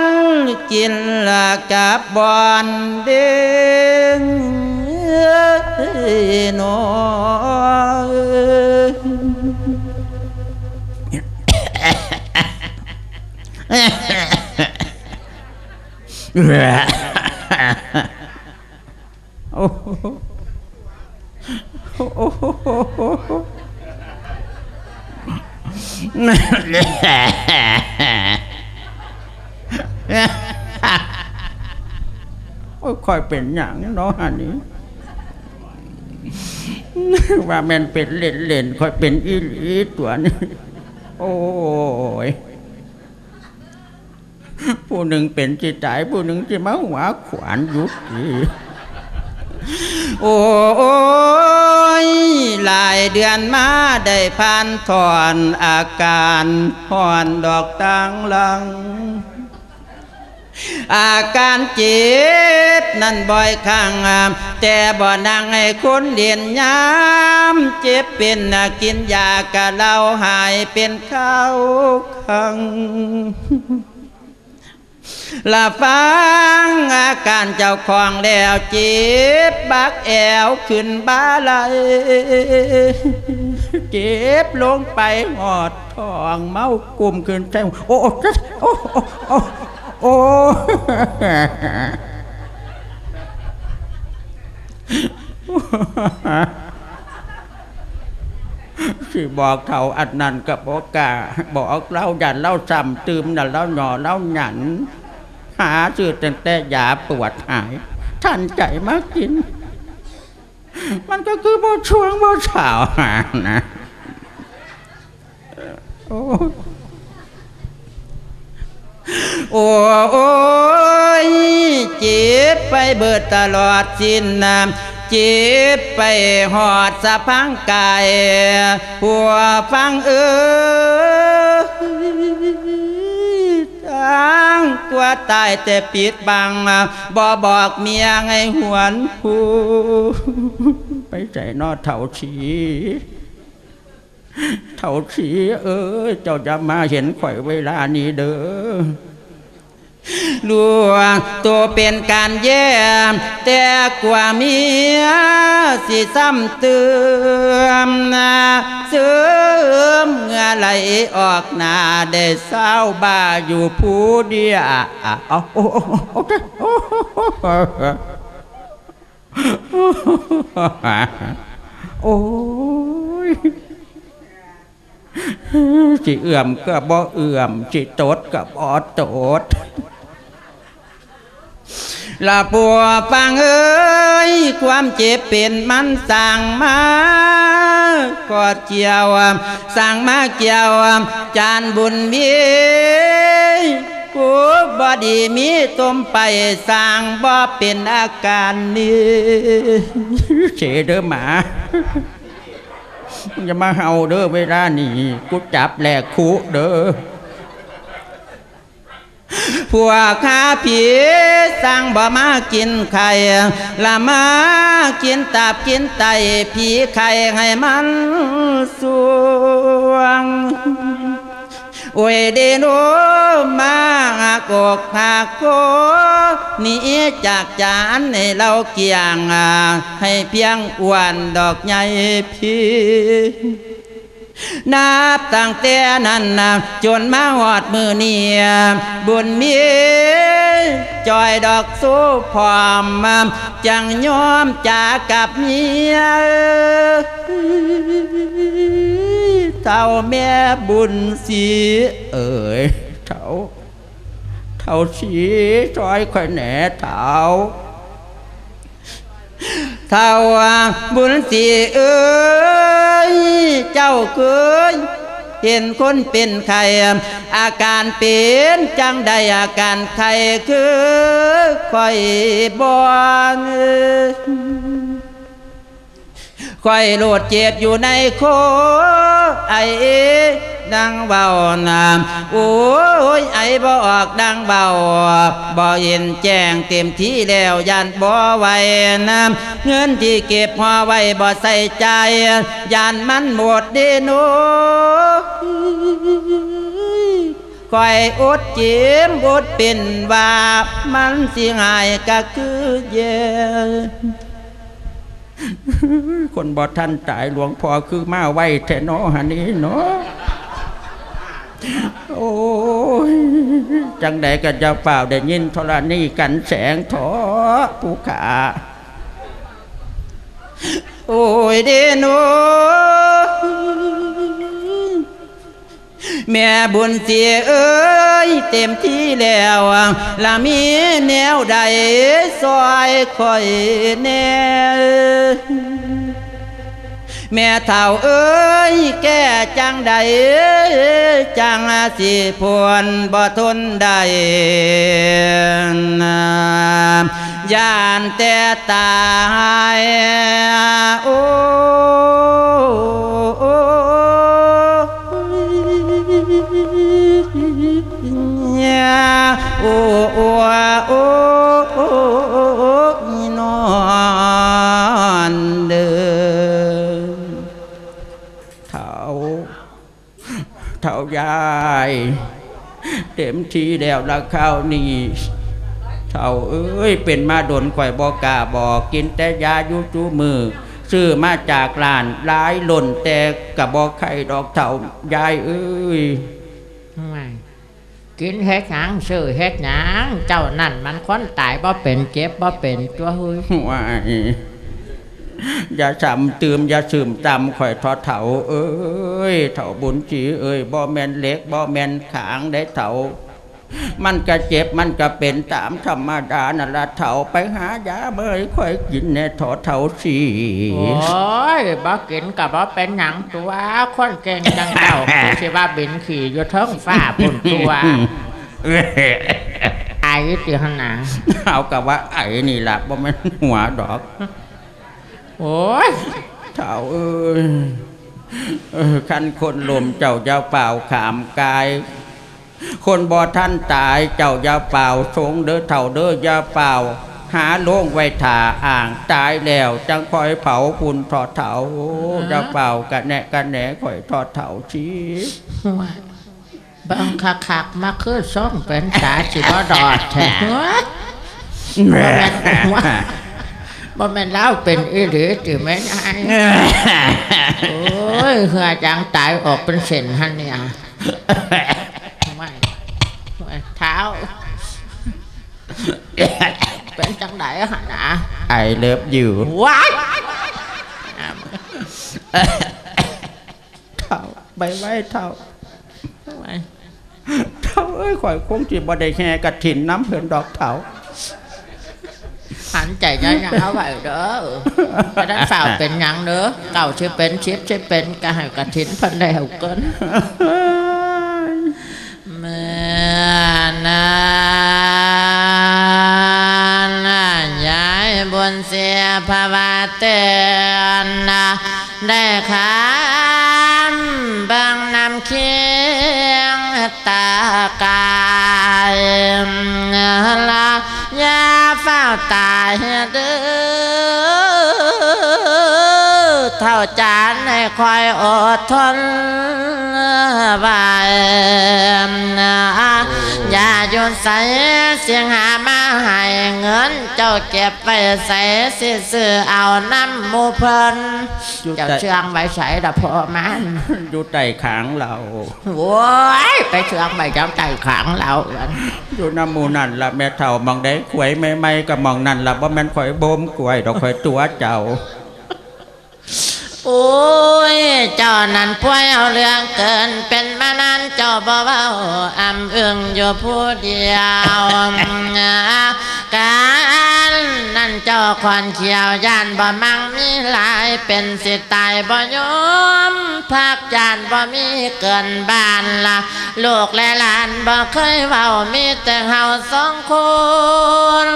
กินละกับบอนเด้งนอ โอ้โหโอ้โหโอ้ยคอยเป็นอย่างเนาะอันนี้ว่าแมนเป็นเล่นเล่นคอยเป็นอีหลีตัวนี้โอ้ยผู้หนึ่งเป็นจิตใจผู้หนึ่งที่มาหัวขวานยุดอี โอ้ยหลายเดือนมาได้ผ่านถอนอาการห่อนดอกตังลัง อาการเจ็บนั่นบ่อยครั้งแต่บ่นังให้คนเรียนยามเจ็บเป็นกินยากะเราหายเป็นข้าวคัง ละฟังอาการเจ้าของแล้วจ็บบักแอวขึ้นบ้าไหลเจ็บลงไปหอดทองเมากลุ่มขึ้นใจโอ้โอ้โอ้โอ้โอ้สิบอกเขาอันนั้นกับบอกกาบอกเล่าหยันเล่าซ้ำตืมนั่นเล่าหน่อเล่าหยัน หาซื้อแต่แต่ยาปวดหาย ท่านใจมากิน มันก็คือบ่ช่วงบ่เช้าหานะโอ้โอ้ยจ็บไปเบิดตลอดสิ้นน้ำเจ็บไปหอดสะพังกายหัวฟังเอ ช้างตัวตายแต่ปิดบังบ่บอกเมียไงหวนผู้ไปใจนอเท่าชีเท่าชีเออเจ้าจะมาเห็นข่อยเวลานี้เด้อ ลวงตัวเป็นการแย่แต่กว่าเมียสิซ้ำเติมนาเสริมเงื่อไหลออกหน้าได้เศร้าบ้าอยู่ผู้เดียวเอาโอ้โอ้โอ้โอ้ยสิเอื่อมก็บ่เอื่อมสิตดก็บ่ตด ละปัวฟังเอ้ยความเจ็บเป็นมันสั่งมากอดเกี่ยวสั่งมาเกี่ยวจานบุญมีกูบอดีมีต้มไปสร้างบ่เป็นอาการนี้เฉเด้อหมาอย่ามาเห่าเด้อเวลานี่กูจับแหลกคุเด้อ พวกข้าผีสั่งบ่มากินไข่ละมากินตับกินไตผีไข่ให้มันสวงโอ้ยเดโนมากกหากโคนี่จากจานให้เราเกี่ยงให้เพียงอ้วนดอกใหญ่พี่ นับตั้งแต่นั้นนะจนมาหอดมือเนี่บุญมีจอยดอกสู้พร้อมจังยอมจากกับเมียเท่าแม่บุญสีเอ๋ยเท่าเท่าสีซอยข่อยแหน่เท่า เท่าบุญสีเอ้ยเจ้าเคยเห็นคนเป็นไข้อาการเป็นจังใดอาการไข้คือข่อยบอน คอยโลดเจ็บอยู่ในโคไอดังเบานามโอ้ยไอบ่ออกดังเบาบ่เห็นแจ้งเต็มที่แล้วยันบ่ไหวน้ำเงินที่เก็บพอไว้บ่ใส่ใจยันมันหมดเดโนคอยอดเจ็บอดเป็นว่ามันสิหายก็คือเย็น คนบอท่านตายหลวงพ่อคือมาไว้แทนอหันนี้เนาะโอ้ยจังใดกันจะเปล่าได้ยินธรณีกันแสงทอผู้ขาโอ้ยเดโนแม่บุญเสียเอ้ ยเต็มที่แล้วละมีแนวใดซอยคอยแน่แม่เท่าเอ้ยแก่จังใดจังสิพวนบ่ทนได้ย่านแต่ตายโอ้โอ้ โอ้โอ้โอ้โอ้นอนเดินเท่าเท่ายายเต็มทีแล้วละข้าวนี่เท่าเอ้ยเป็นมาดนข่อยบอกาบอกกินแต่ยายูจูมือซื้อมาจากร้านร้ายหล่นแต่กับบอกไข่ดอกเท่ายายเอ้ยไม กินเฮ็ดหยังซื้อเฮ็ดหยังเจ้านั่นมันคนตายบ่เป็นเจ็บบ่เป็นตัวเฮ้ยว้ายอย่าจำตืมอย่าสืมจำข่อยทอดเถาเอ้ยเถาบุญจีเอ้ยบ่แมนเล็กบ่แมนขางได้เถา มันก็เจ็บมันก็เป็นตามธรรมดานั่นละเถาไปหายาเบยข่อยกินแน่ถอดเถาสีโอ้ยบ่กินก็บ่เป็นหยังตัวคนเก่งจังเจ้าคือสิว่าบินขี่อยู่เทิงฟ้าพุ่นตัวเอ้ยอายติหนนาเอากับว่าไอ้นี่ล่ะบ่แม่นหัวดอก โอ้ยเท่าเอ้ยเออคันคนลมเจ้าเจ้าเปล่าขามกาย คนบ่ท่านตายเจ้าอย่าเปล่าสงเด้อเท่าเด้ออย่าเปล่า หาโล่งไว้ถ่าอ่างตายแล้ว จังคอยเผาปุ่นทอดเถาอย่าเปล่ากะแหนะกะแหนคอยทอดเถาชี้เบังคักๆมาคือส่งเป็นตาสิบ่ดอดแท้บ่แม่นเล่าเป็นอีหลีติแม่นอายโอ้ยเหือจังตายออกเป็นเส้นหั่นเนี่ยไม่ ไม่เท้าเป็นจังไดอะหั่นน่ะไอเลิฟอยู่ว้ายเท่าใบไว้เท่าไม่เท่าเอ้ยข่อยคงจีบ่ได้แห่กระถินน้ำเพิ่นดอกเท่าหันใจยาวๆไว้เด้อจะได้ฝ่าวเป็นหยังเด้อเก่าชื่อเป็นชิปชื่อเป็นกะให้กระถินเพันแล้วเกิน เมื่อนานยายบนเสียภาวะเตือนได้ขามบางนำเคียงตากายละยาเฝ้าตายเด้อเท่าจานให้คอยอดทน ไว้อย่าหยุดใส่เสียงหามาให้เงิน เจ้าเก็บไปใส่สิซื้อเอาน้ำหมูเพิ่นเจ้าเชื่องไว้ใส่ละพอมันอยู่ใต้ขางเราโว้ยไปเชื่องไปเจ้าใจขังเราอยู่น้ำหมูนั่นละแม่เท่ามองได้ขวยไม่ไม่ๆกับมองนั่นละบ่แม่นข่อยบ่มกล้วยดอกข่อยตัวเจ้า โอ้ย เจ้านั้นป่วยเอาเรื่องเกินเป็นมานานเจ้าบ่เว้าอำอึงอยู่ผู้เดียวการนั่นเจ้าควันเขียวย่านบ่มังมีหลายเป็นสิตายบ่ยอมพักยานบ่มีเกินบ้านละลูกและหลานบ่เคยเว้ามีแต่เฮาสองคน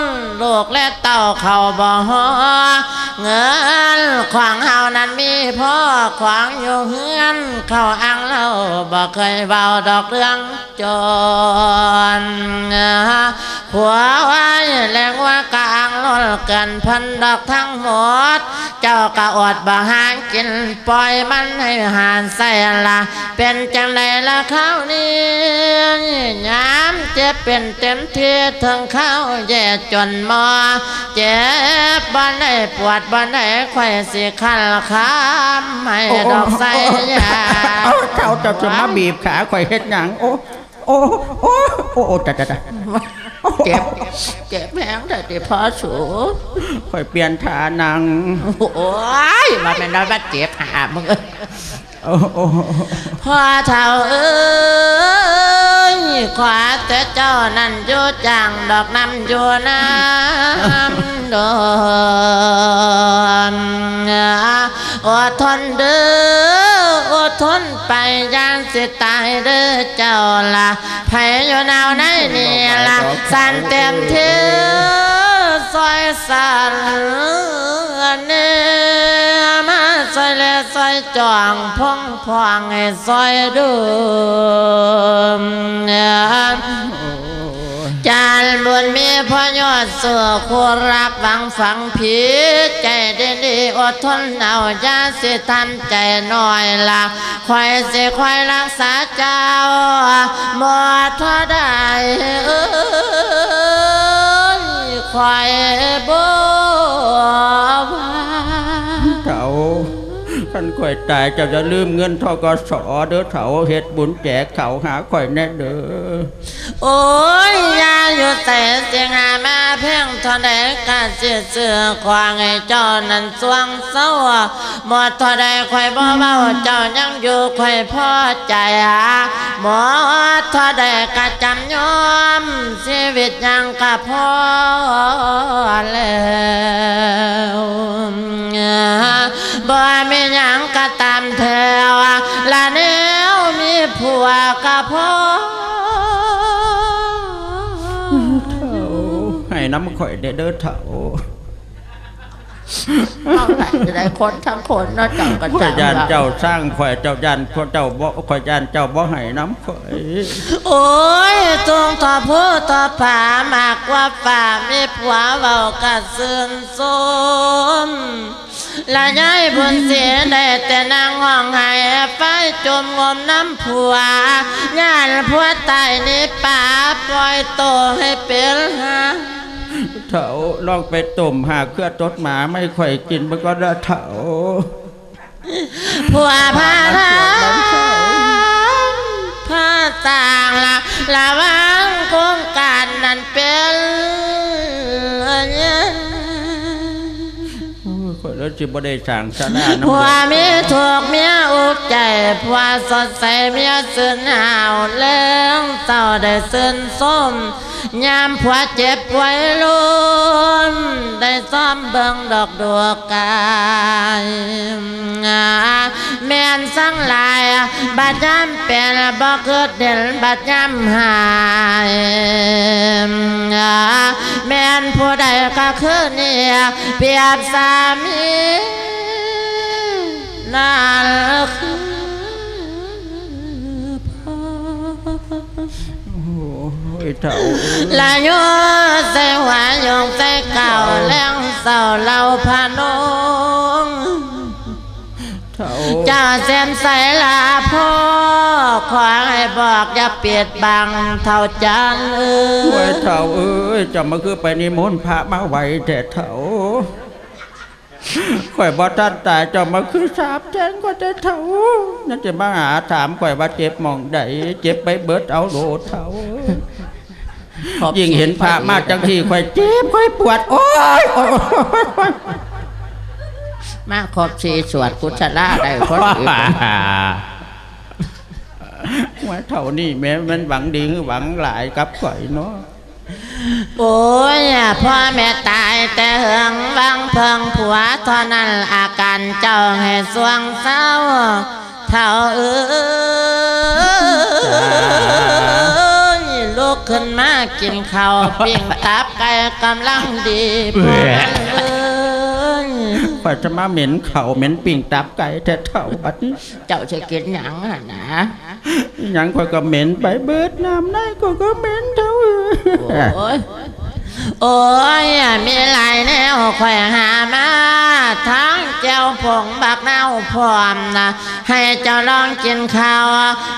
ลูกและเต้าเขาบ่ฮอเงินขวางเฮานั้นมีพ่อขวางอยู่เฮือนเขาอังเราบ่เคยเบาดอกเรื่องจนหัวไว้แรงว่ากลางล้นกันพันดอกทั้งหมด เจ้าก็อดบ่หางกินปล่อยมันให้หานใส่ละเป็นจังไรละข้าวนี้ยามเจ็บเป็นเต็มที่ถึงข้าวแย่จนมอเจ็บบ่ได้ปวดบ่ได้ไข่สิคันละคามให้ดอกใส่ยาเอาเจ้าจะจะมาบีบขาข่อยเฮ็ดหยังโอ้โอ้โอ้โอ้โอ้จ้ะจ้ะจ้ะเจ็บเจ็บแผงแต่ที่พอสูข่อยเปลี่ยนท่านั่งโอ้ยมาเป็นน้อยมาเจ็บหามึงเอ้ยโอ้โอ้ พ่อเท่าเอ้ยขวาแต่เจ้านั่นอยู่จังดอกน้ำอยู่น้ำดอนอดทนเด้ออดทนไปยานสิตายเด้อเจ้าละไผอยู่นาวในนี่ละสันเต็มที่ซอยสัน จองพองพองให้ซอยดูจานบุญมีพอยอดสู่คู่รักหวังฝังผีใจดีดีอดทนเอายาสิทันใจหน่อยละคอยสิคอยรักษาเจ้าหมดเท่าใดเอ้ยคอยบ่ว่ ข่อยตายเจ้าจะลืมเงินทกสเด้อเถาเฮ็ดบุญแจกเขาหาข่อยแน่เด้อโอ้ยยาอยู่แต่เสียงหามาเพียงท่าใดกาเสียเสือควางให้เจ้านั้นสวงเศร้าหมดท่าใดข่อยบ่เบาเจ้ายังอยู่ข่อยพอใจหาหมดท่าใดกะจำยอมชีวิตยังกะพอแล้วบ่มีหยังกะตามแถวละแนวมีผัวกะพอเถาให้น้ำข่อยได้เด้อเถาเอาไหนจะได้คนทั้งคนเนอกจากกันข่อยยานเจ้าสร้างข่อยเจ้ายันข่อยเจ้าบ่ข่อยยานเจ้าบ่ให้น้ำข่อยโอ้ยจงต่อผู้ต่อผามากกว่าฝ่ามีผัวเบากระเสื่นสม ละยายบุญเสียได้แต่นางห้องไห้ไฟจมงมน้ำผัวญาติผัวตายในป่าปล่อยโตให้เป็นหาเถาลองไปต้มหาเครือตดหมาไม่ข่อยกินมันก็ได้เถาผัวพาทางพาต่างละละวังโครงการนั้นเป็นเนี่ยโอ้ยข่อย แล้วจิบได้สั่งสาราน้ำผัวดอกมีถูกเมียอุกใจผัวสดใสเมียสื่นหาวเรื่องเศร้าได้สื่นส้มยามผัวเจ็บไว้ลุนได้ซ้อมเบิ่งดอกดวงกายแม่นสังหลายบัดยามเป็นบ่เกิดเด่นบัดยามหายแม่นผู้ใดก็คือเนี่ยเปียบสามีนั่นคือพ่อโอ้ยเถาละโยใส่หัวยงใส่เก่าแล้วเศร้าเล่าพานงเถาเจ้าแซมใสลาพ่อขอให้บอกอย่าเปียดบังเท่าจันเอ้ยอเถาเอ้ยจะมาคือไปนิมนต์พระมาไหวแต่เถา ข่อยบ่ทันตายเจะมาคือสาบแจ้งก็แต่เถานั่นจะมาหาถามข่อยว่าเจ็บหมองใดเจ็บไปเบิดเอาโลดเถายิ่งเห็นพระมาจังที่ข่อยเจ็บข่อยปวดโอ้ยโอ้ยมาครบสีสวดกุศลาได้คนอีกว่าเท่านี้แม้มันหวังดีหรือหวังหลายกับข่อยเนาะ โอ้ยพ่อแม่ตายแต่เหิงวังเพิงผัวเท่านั้นอาการเจ้าให้สวงเศร้าเท่าเอ้ยลุกขึ้นมากินข้าวปิ้งตับไก่กำลังดีพ่อเอ้ยข่อยจะมาเหม็นเข่าเหม็นปิ่งตับไก่แท้เท่าบัดนี้เจ้าจะกินหยังอะนะหยังข่อยก็เหม็นไปเบิดน้ำในข่อยก็เหม็นเท่า โอ้ย โอ้ยมีหลายแนวข่อยหามาทั้งเจ้าผงบักเน่าพร้อมนะให้เจ้าลองกินข้าว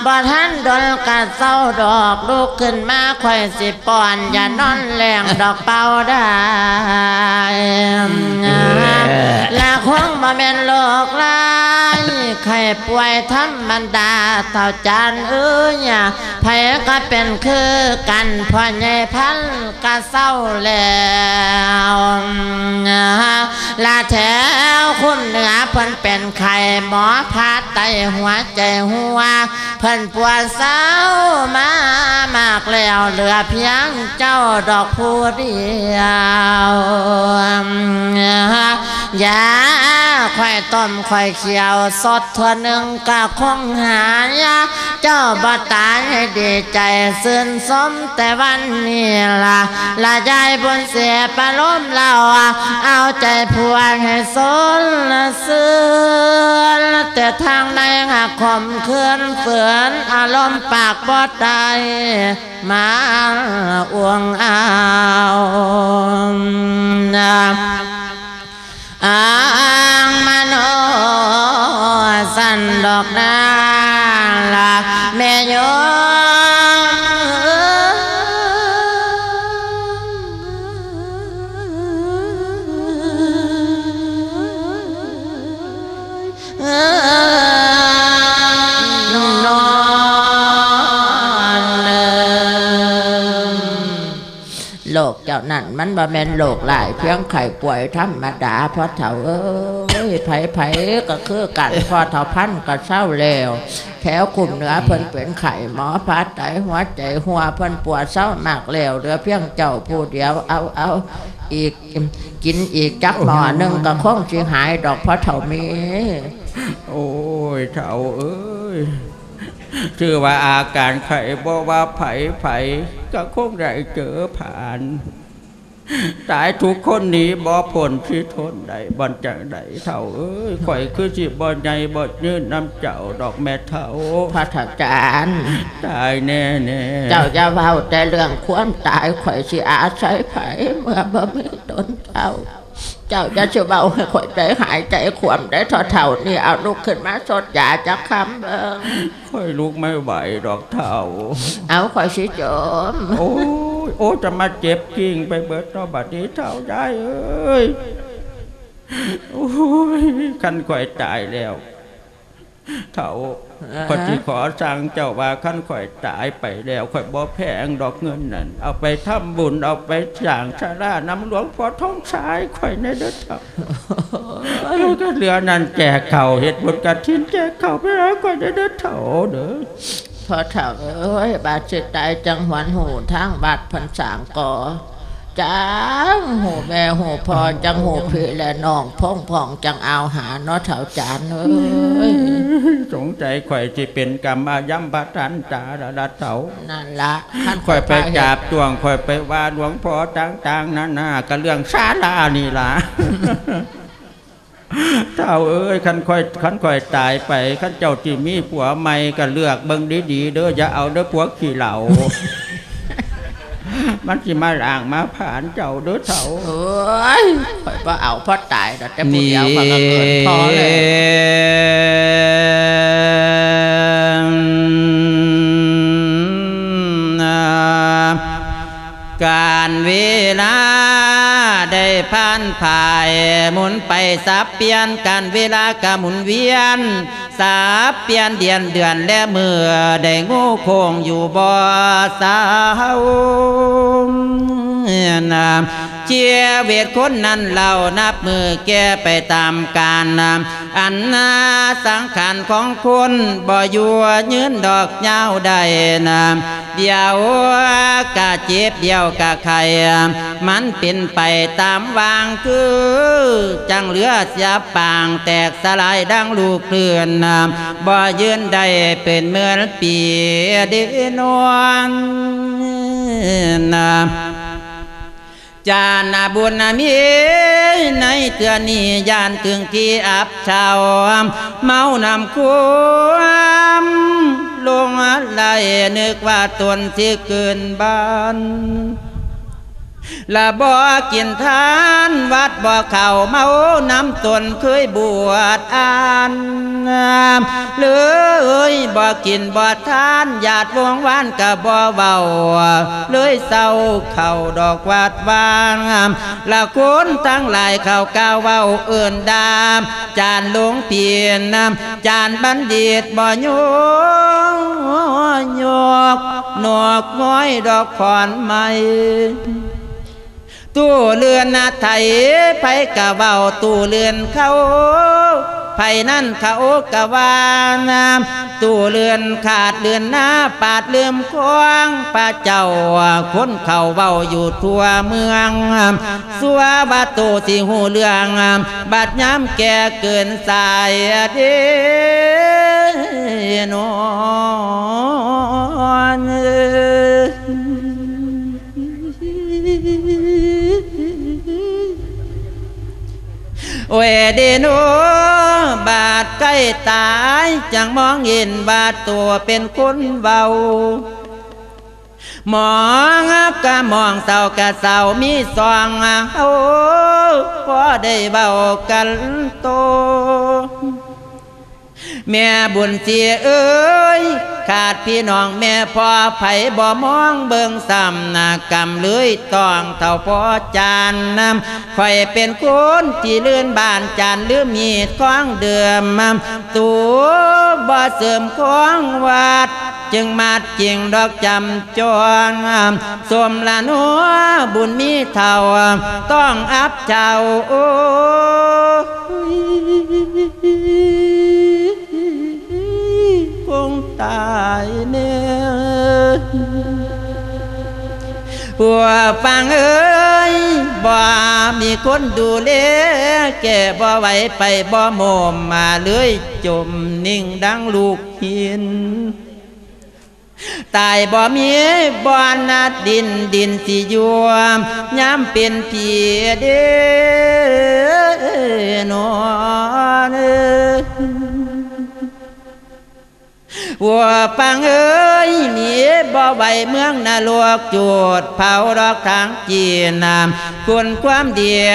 บ่ท่านดนกะเศร้าดอกลูกขึ้นมาข่อยสิป้อน อย่านอนแรงดอกเป่าได้และคงบ่แม่นโลกร้ายใครป่วยธรรมดาเท่าจานเอ้ยไผก็เป็นคือกันพ่อใหญ่พันก็เศร้าแล้วลาแถวคุณเหนือเพิ่นเป็นไข่หมอพาไตหัวใจหัว เพิ่นปวดเศร้ามามากแล้วเหลือเพียงเจ้าดอกผู้เดียวยาควายต้มควายเขียวสดทั่วหนึ่งก็คงหายเจ้าบ่ตายให้ดีใจ ซื่นสมแต่วันนี้ละละยาบนเสียปลาล้มเราเอาใจพวงให้สนละเสือนแต่ทางในหักขมเคลื่อนเฟือนอารมณ์ปากบ่ได้มาอ้วงเอาอางมโนสันดอกนาละแม่โยานั่นมันบ่แม่นโลกหลายเพียงไข่ป่วยธรรมดาเพราะเถ่าเอ้ยไผไผก็คือกันพอเถ่าพันก็เศร้าแล้วแถวกลุ่มเหนือเพิ่นเป็นไข่หมอพาไตหัวใจหัวเพิ่นปวดเศร้ามากแล้วเหลือเพียงเจ้าผู้เดียวเอาเอาอีกกินอีกจักหมอหนึ่งก็คงสิหายดอกเพราะเถ่ามีโอ้ยเท่าเอ้ยชื่อว่าอาการไข้บ่ว่าไผไผก็คงได้เจอผ่าน ตายทุกคนนี้บ่พ้นที่ทนได้บ่จังได้เท่าเอ้ยข่อยคือสิบ่ใหญ่บ่ยืนน้ำเจ้าดอกแม่เท่าพระอาจารย์ตายแน่แน่เจ้าจะเว้าแต่เรื่องความตายข่อยสิอาศัยไผเมื่อบ่มีตนเจ้า เจ้าจะสิเว้าให้ข่อยใจหายใจขวมได้เท่าเท่านี่เอาลูกขึ้นมาสดยาจักคำเบิ่งข่อยลุกไม่ไหวดอกเท่า เอาข่อยสิจมโอ้ยโอ้จะมาเจ็บกิ่งไปเบิดเนาะบัดนี้เท่าได้เอ้ยโอ้ยคันข่อยตายแล้ว เท่า พอจีขอสั่งเจ้าว่าขั้นข่อยตายไปแล้วข่อยบ่แพงดอกเงินนั่นเอาไปทำบุญเอาไปสร้างชาลาน้ำหลวงพ่อท้องสายข่อยในเด้อเท่าแล้วก็เหลือนั่นแจกเข่าวเฮ็ดบุญกระทินแจกเข่าวไปแล้วข่อยในเด้อเท่าเด้อพอเท่าเอ้ยบาดสิตายจังหวันหูทางบาดพันสางก่อ จังหูแม่หูพอจังหูพี่และน้องพ่องพ่องจังเอาหาเนาะเท่าจานเอ้ยสงใจข่อยที่เป็นกรรมอายัมบัตันจาระดัดเสานั่นละขั้นข่อยไปพาเฮ็ดจับตวงข่อยไปว่าหลวงพ่อต่างๆนั่นน่ะก็เรื่องซาลานี่ล่ะเจ้าเอ้ยคันข่อยคันข่อยตายไปคันเจ้าที่มีผัวใหม่ก็เลือกเบิ่งดีๆเด้ออย่าเอาเด้อผัวขี้เหล่า มันสิมาล้างมาผ่านเจ้าเด้อเถ่าโอ้ยข่อยบ่เอาเพราะตายแต่แต่ผู้เดียวมันก็เกินพอเลยการเวลาได้ ผ่านผ่ายหมุนไปสับเปลี่ยนการเวลากะหมุนเวียนสับเปลี่ยนเดือนเดือนและเมื่อได้งูโคงอยู่บ่อสาวนาเชียเวทคนนั้นเรานับมือแก้ไปตามการนำอันนาสังขารของคนบ่อยู่ยืนดอกยาวได้นำเดียวกะเจ็บเดียวกะไข่มันเป็นไปตามวางคือ จังเหลือเสียปางแตกสลายดังลูกเคลื่อนนำบ่ยืนได้เป็นเหมือนปีเดนวนนำจานาบุญนามีในเตือนนี้ยานถึงที่อับเชาวเมานำความลงอะไรนึกว่าตนที่เกินบ้าน ละบ่กินทานวัดบ่เข่าเมาน้ำตนเคยบวชอ่านเลยบ่กินบ่ทานญาติวงวานกะบ่เบาเลยเศร้าเข่าดอกวัดวางละคนทั้งหลายเข้าก้าวเว้าเอื่นดาม จานหลวงเพียนนจานบัณฑิตบ่โยโยกหนวกง้อยดอกขอนไม้ ตู้เรือนนาไทยไผกะเบาตู้เรือนเขาไผนั่นเขากะวานามตู้เรือนขาดเรือนหน้าปาดเลื่อมควางป้าเจ้าคนเขาเบาอยู่ทั่วเมืองสัวบาตูสิหูเรื่องบาดย้ำแก่เกินสายเดนอน เวเดโนบาดใกล้ตายจังมองเห็นบาดตัวเป็นคนเบามองกะมองเศร้ากะเศร้ามีสองเอาพอได้เบากันโต แม่บุญเสียเอ้ย ขาดพี่น้องแม่พ่อไผบ่มองเบิงซ้ำนากรรมเลยต้องเท่าพ่อจานนำข่อยเป็นคนที่เลื่อนบ้านจานหรือมีดของเดิมตัวบ่เสริมของวัดจึงมาจริงดอกจำจองสวมละนัวบุญมีเท่า ต้องอับเจ้าโอ้ ตายเนื้อผัวฟังเอ้ยบ่มีคนดูแลแก่บ่ไหวไปบ่โมมมาเลยจมนิ่งดังลูกหินตายบ่มีบ่อนาดินดินสิยวมย้ำเป็นผีเด้อนอน วัวปังเอ้ยมีบ่ไหวเมืองนาลวกจูดเผาดอกทางจีนคุณความเดีย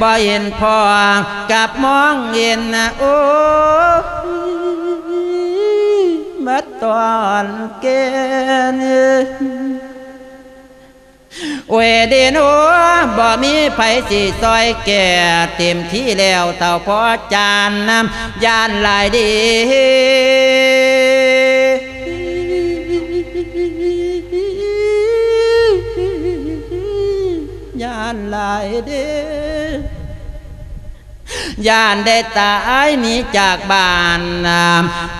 บ่เห็นพอกับมองเห็นโอ้มาตอนเกณเวเดโนบ่มีไผสิซอยแก่เต็มที่แล้วเต่าพอจานน้ำยานหลายดีานหลายเด้ยานได้ตายหนีจากบ้าน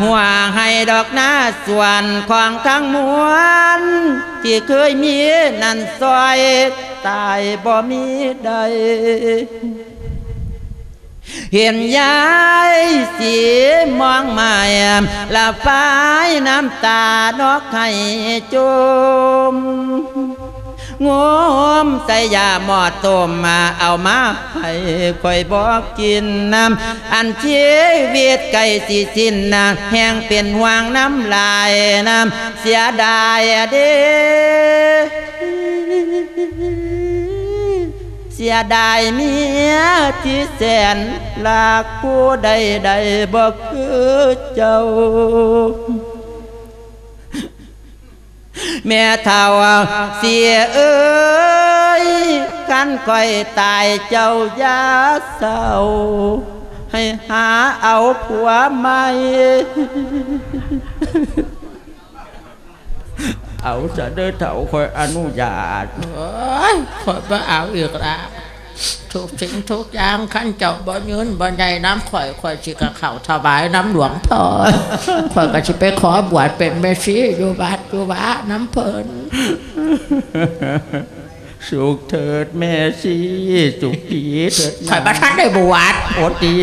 หัวให้ดอกหน้าส่วนของทั้งมวลที่เคยมีนั่นซอยตายบ่มีใด เห็นยายสีมองมาละฟ้ายน้ำตานอกให้จม งมใส่ยาหมอดต้มมาเอามาให้คอยบอกกินน้ำอันชีวิตไก่สิสิ้นนะแห้งเป็นห่วงน้ำลายน้ำเสียดายเด้เสียดายเมียที่แสนลากผู้ใดใดบอกคือเจ้า แม่เท่าเสียเอ้ยกันค่อยตายเจ้ายาเศร้าให้หาเอาผัวใหม่ เอาจะเดินเถาคอยอนุญาตโอ้ยขอมาเอาอีกละทุกสิ่งทุกอย่างขั้นเจ้าบ่ยืนบ่ใหญ่น้ำข่อยข่อยสิกะเข่าถวายน้ำหลวงพ่อข่อยก็สิไปขอบวชเป็นเมชีอยู่บาด อยู่บ้าน้ำเพิ่นสุขเถิดแม่ชีสุขีเถิดข่อยบ่ทันได้บวชโอดี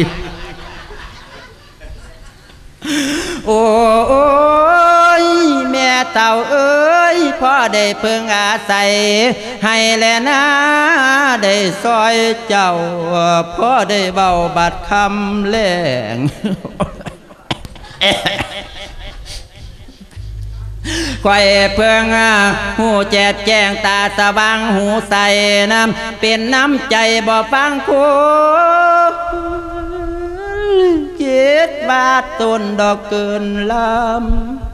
โอ้ยแม่เต่าเอ้ยพ่อได้เพิ่งอาศัย ให้แลนะได้ซอยเจ้า พ่อได้เบาบัดคำแรง ควายเพื่องหูแจดแจ้งตาสว่างหูใสน้ำเป็นน้ำใจบ่ฟังคูเจ็ดบาดต้นดอกเกินลำ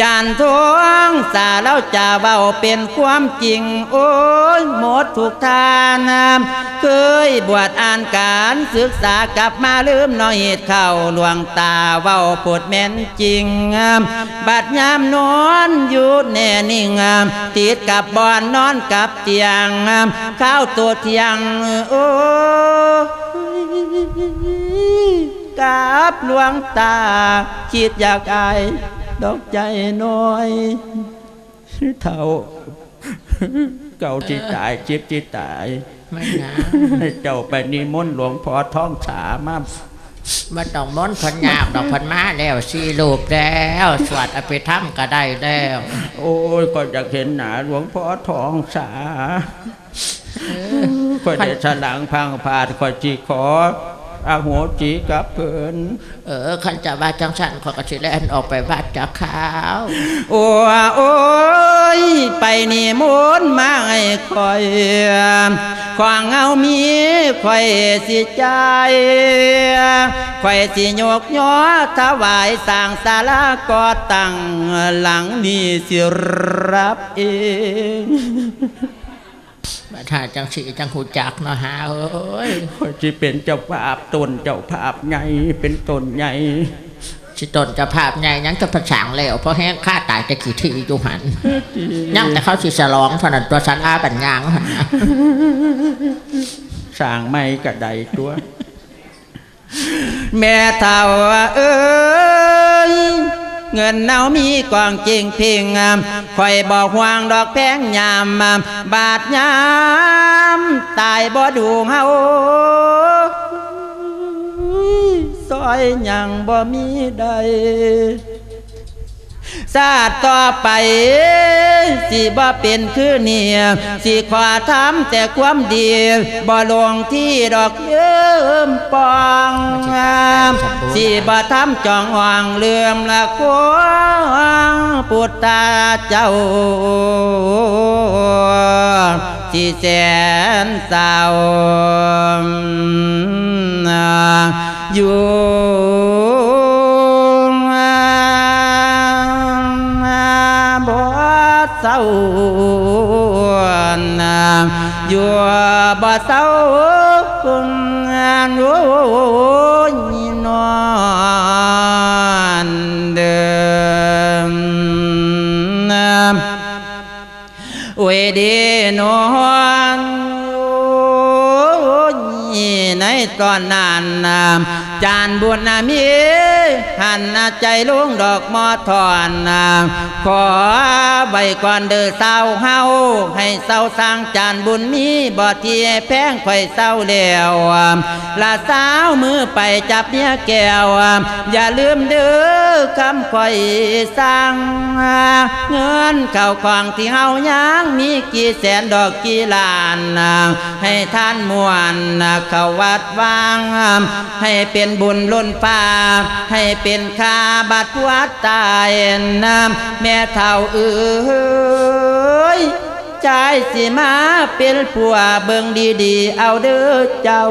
จานทวงสาแล้วจะเบาเป็นความจริง โอ้ยหมดทุกทานามเคยบวชอ่านการศึกษากลับมาลืมน้อยเหตุเข้าหลวงตาเว้าปวดแม่นจริงบัดยามนอนอยู่แน่นิ่งติดกับบอนนอนกับเตียงข้าวตัวเทียงโอ้กับหลวงตาคิดอยากไอ ดอกใจน้อยเท่าเก่าที่ตายจิบที่ตายไม่นะให้เจ้าไปนิมนต์หลวงพ่อท้องสามาบ่ต้องมนต์เพันยากดอกเพันมาแล้วสี่รูปแล้วสวดอภิธรรมก็ได้แล้ว โอ้ยก็อยากเห็นหนาหลวงพ่อท้องสาคอยเดชะหลังพังผาดคอยจีขอ อาโหจีกับเพิ่นเออขันจะว่าจังสันขอยก็สิแล่นออกไปวัดจะขาวโอ้โอ้ยไปนี่มนมาให้คอยควางเอามีคอยสิใจคอยสิโยกย้อถวายสร้างศาลาก่อตั้งหลังนี้สิรับเอง ถ้าจังสีจังหูจักเนาะหาเอ้ยคอยสิเป็นเจ้าภาพตนเจ้าภาพใหญ่เป็นตนใหญ่สิตนจะภาพใหญ่ยังจะประสางแล้วเพราะแห้งค่าตายจะกี่ทีอยู่หันยังแต่เขาสิสลองเท่านั้นตัวสันอาบัญญังหั่นนะสร้างไม่กระไดตัว แม่เท่าเอ้ย เงินเนามีกวางจริงเพียงงามคอยบอกวางดอกแพงยามบาดยามตายบ่ดูเฮาซอยยังบ่มีใด ชาติต่อไป สิบ่เป็นคือเนี่ยสิขวาทำแต่ความดีบ่ลงที่ดอกเยิ้มปองงามสิบ่ทำจองหวังเลื่อมละควงปุตตาเจ้าสิแสนเศร้าอยู่ เศร้าอยู่บ่เศร้าโอ้ยนอ นเดิมเวเดนอนในตอนนั้นน่ะจานบุญนามีหันใจลุงดอกมอทอนขอใบก่อนเด้อเศร้าเฮาให้เศร้าสร้างจานบุญมีบ่เทียแพงไข่เศร้าแล้วลาสาวมือไปจับเมียแก้วอย่าลืมเด้อคำข่อยสั่งเงินเข้าของที่เฮายังมีกี่แสนดอกกี่ล้านให้ท่านมวนเขาวัดวางให้เป็นบุญล้นฟ้าให้เป็นคาบัดวัดตายน้ำแม่เท่าเอ้ยใจสิมาเป็นผัวเบิ่งดีๆ เอาเด้อเจ้า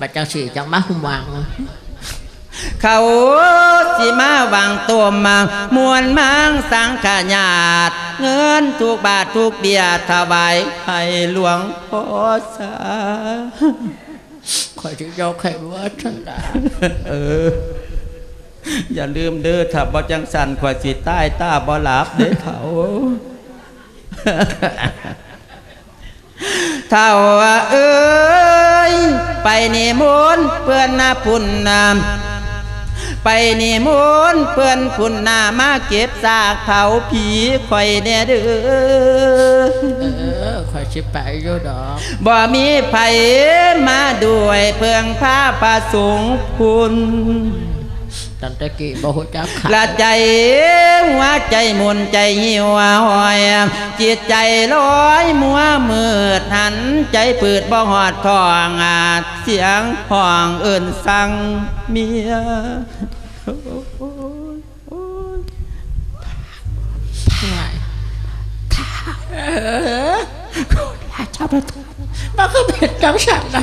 บัดจังสีจังมาหุ่มวังเขาสิมาวางตัวมามวนมังสังขญาตเงินทุกบาททุกเบียถวายให้หลวงพ่อสา ข่อยที่ยกให้เว่าทันดาเออ อย่าลืมเด้อถ้าบ่จังสันข่อยสิใต้ตาบ่หลับเด้อเขาเท่าเอ้ย ไปนิมนต์เพื่อนนาพุ่นนาม ไปนิมนต์เพื่อนพุ่นนามาเก็บซากเผาผีข่อยแน่เด้อเออคอยชิไปอยู่ดอกบ่มีไผมาด้วยเพื่องผ้าประสงค์คุณ ตั้งแต่กี้บ่ฮู้จักขาละใจหัวใจหมุนใจหิวหอยจิตใจลอยมัวมืดหันใจปืดบ่หอดทองอาจเสียงห้องเอื่นสั่งเมียเออเจ้าประตูมันคือเป็นจังฉันนะ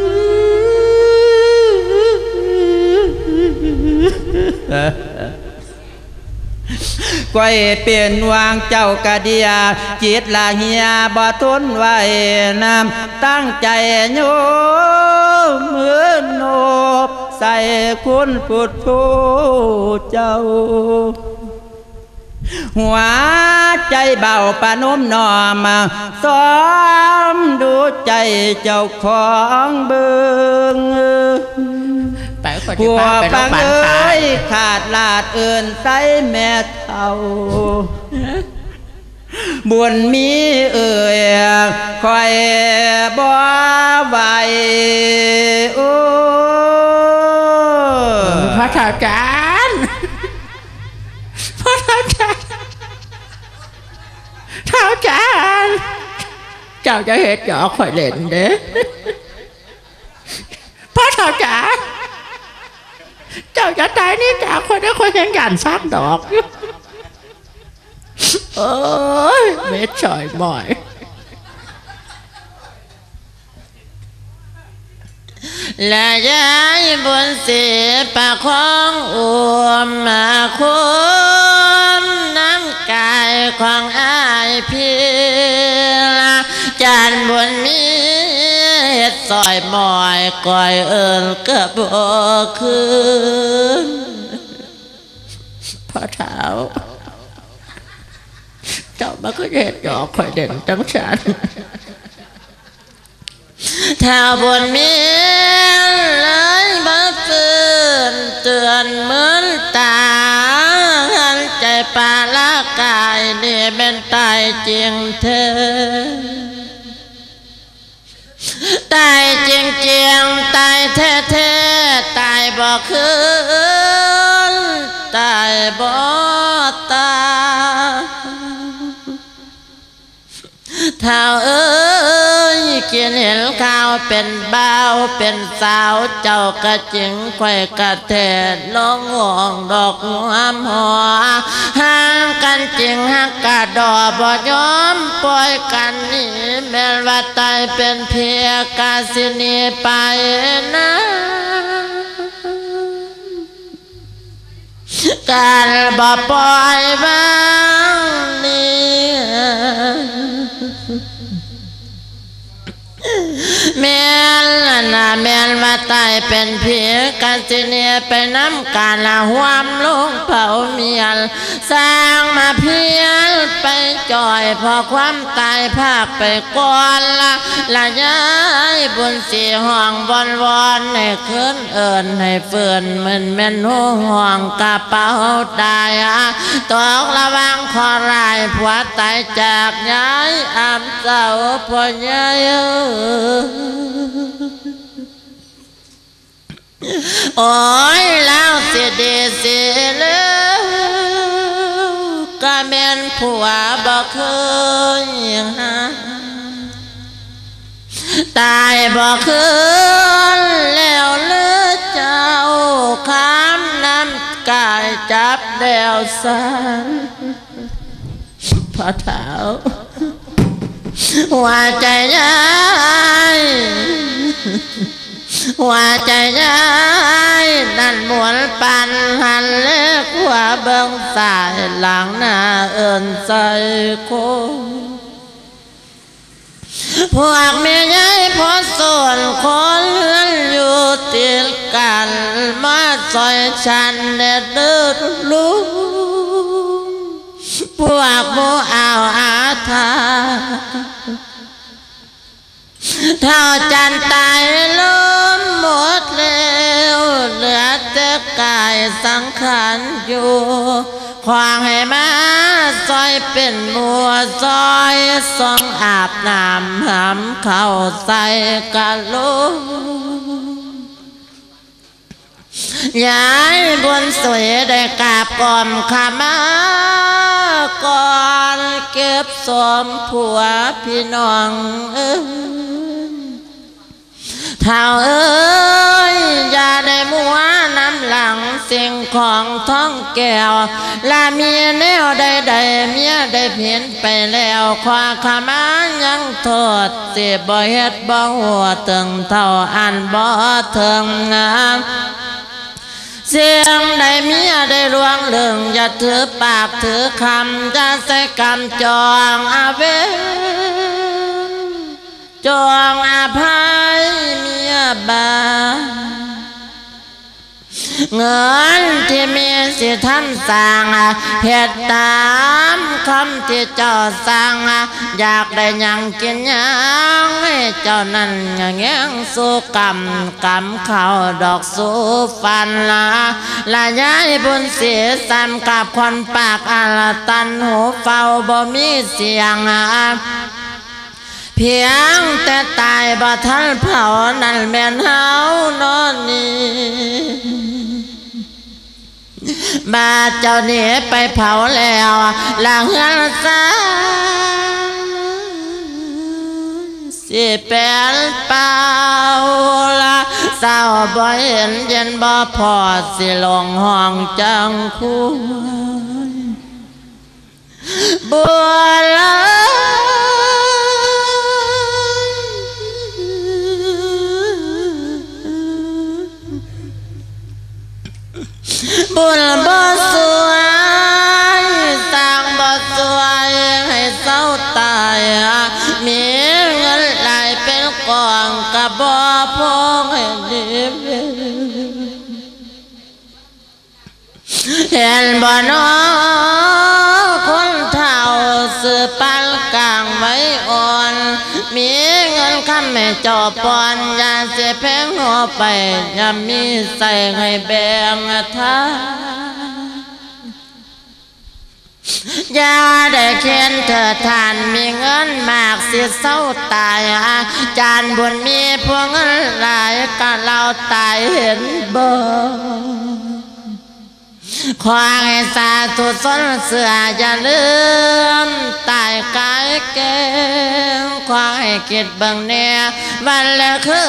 ต้มเครื่องตดหมาเบิกกับบาดหามันเยี่ยนบ่ลงเถาเอ้ยไปเดัดเถาถาดบ่รับเดี๋ยวเดี๋ยวเขายายเอ้ยก้อยเป็นวางเจ้ากะเดีย จิตละเฮียบ่ทนไหวนำตั้งใจโยมมือนโนบใส่คุณพุทธเจ้า หัวใจเบาปานมนอมซ้อมดูใจเจ้าของเบิง ไปคนหัที่วพาไปโรปังพงยาบาลเอตา้ยยขาดลาดเอื่นใสแม่เท่าบุญมีเอ่ยคอยบ่ไหวโอ้พระเท้าจานพระเท้าจานเท้าจานเจ้าจะเห็นหยอข่อยเล่นเด้พระเท้าจาน เจ้าจะตายนี่จากคนได้คนยังหยันฟักดอกโอ้ยเม็ดฉอยหมอยและยายบนเสียปากของอวมมาคุณน้ำกายของอายพี่ละจานบนมี ฮ็ดซอยหมอยก่อยเอิญเกือบบ่คืนพ่อเท้าเจ้ามาก็เห็ดหยอกข่อยเด่นจังฉันถ้าบนมีเลยมาฟืนเตือนเหมือนตาหันใจปลาละกายนี่เป็นตายจริงเธอ ตายจริงจริงตายแท้แท้ตายบ่คืนตายบ่ตายเท่าเอ้ กินเห็นข้าวเป็นบ่าวเป็นสาวเจ้ากระจิงไข่กระเทศลงห่วงดอกงามหัวห่างกันจริงหักกะดอบ่ยอมปล่อยกันนี่แม้ว่าตายเป็นเพียกาสินีไปนะการบ่ปล่อยบ้า แม่นล่ะนะแม่มาตายเป็นผีกันสิเนียไปน้ำการละหวามลงเผาเมียนสร้างมาเพีย ไปจอยพอความตายภาคไปก่อนละละยายบุญสีห้องบอนวอนให้คืนเอิญให้เฟื่อนมันแม่นหูห่วงกระเป๋าตายอะตกระวังคอรายผัวตายจากยายอามเจ้าพ่อยายเอ้ยโอ้ยแล้วเสียดีเสียแล้ว ก็แม่นผัวบ่เคยหาตายบ่คืนแล้วเลือเจ้าข้ามน้ำกายจับเดวสันพระเท้าหัวใจยาย หัวใจยายนั่นหมวนปันหันเล็กหัวเบิ่งสายหลังหน้าเอินใจโคพวกเมียยายพอส่วนคนเลื่อนอยู่ติดกันมาซอยฉันเด็ดดืดลูกพวกโมเอาอาทา เท่าจันตายล้มหมดแล้วเหลือแต่กายสังขารอยู่ควางให้มาซอยเป็นมัวซอยซองอาบน้ำหำเข้าใส่กะโหลกยายบนสวยได้กราบก่อมขามาก่อนเก็บสมผัวพี่น้องเอ้ย เท่าเอ้ยอย่าได้มัวน้ำหลังสิ่งของท้องแก้วละมีแนวใดๆเมียได้เพียนไปแล้วความขามายังโทษเสิบ่เฮ็ดบ่หัวตึงเท่าอันบ่เทิงงามเสียงใดเมียได้รวงเรื่องอย่าถือปากถือคำจะใส่กำจองอาเวจองอาภั เงินที่มีสิท่านสั่งเหตุตามคำที่เจ้าสั่งอยากได้ยังกินยังให้เจ้านั้นแง้งสู้กรรมกรรมเขาดอกสู้ฟันละละย้ายบุญเสียซ้ำกับคนปากอาลตันหูเฝ้าบ่มีเสียง พียงแต่ตายบ่ทันเผานั่นแม่นเฮานอนนี่บาเจ้าหนีไปเผาแล้วหลังเฮือนซาสิเป็นเปล่าละเศร้าบ่เห็นเย็นบ่พอสิลงห้องจังคุยบัวลอ บุญบ่สวยสร้างบ่สวยให้เศร้าตายมีเงินหลายเป็นกองกับบ่พงให้ดีเห็นบ่น้อ งินคำไม่จอปอนยาเสียแพงหัวไปยามีใส่ให้แบ่งท่าอย่าได้เขียนเธอทานมีเงินมากสิเศร้าตายอาจารย์บุญมีพวกเงินหลายก็เราตายเห็นบ่ ขอให้สาธุสนเสืออย่าลืมตายกายเก่งขอให้คิดเบิ่งแน่วันและคื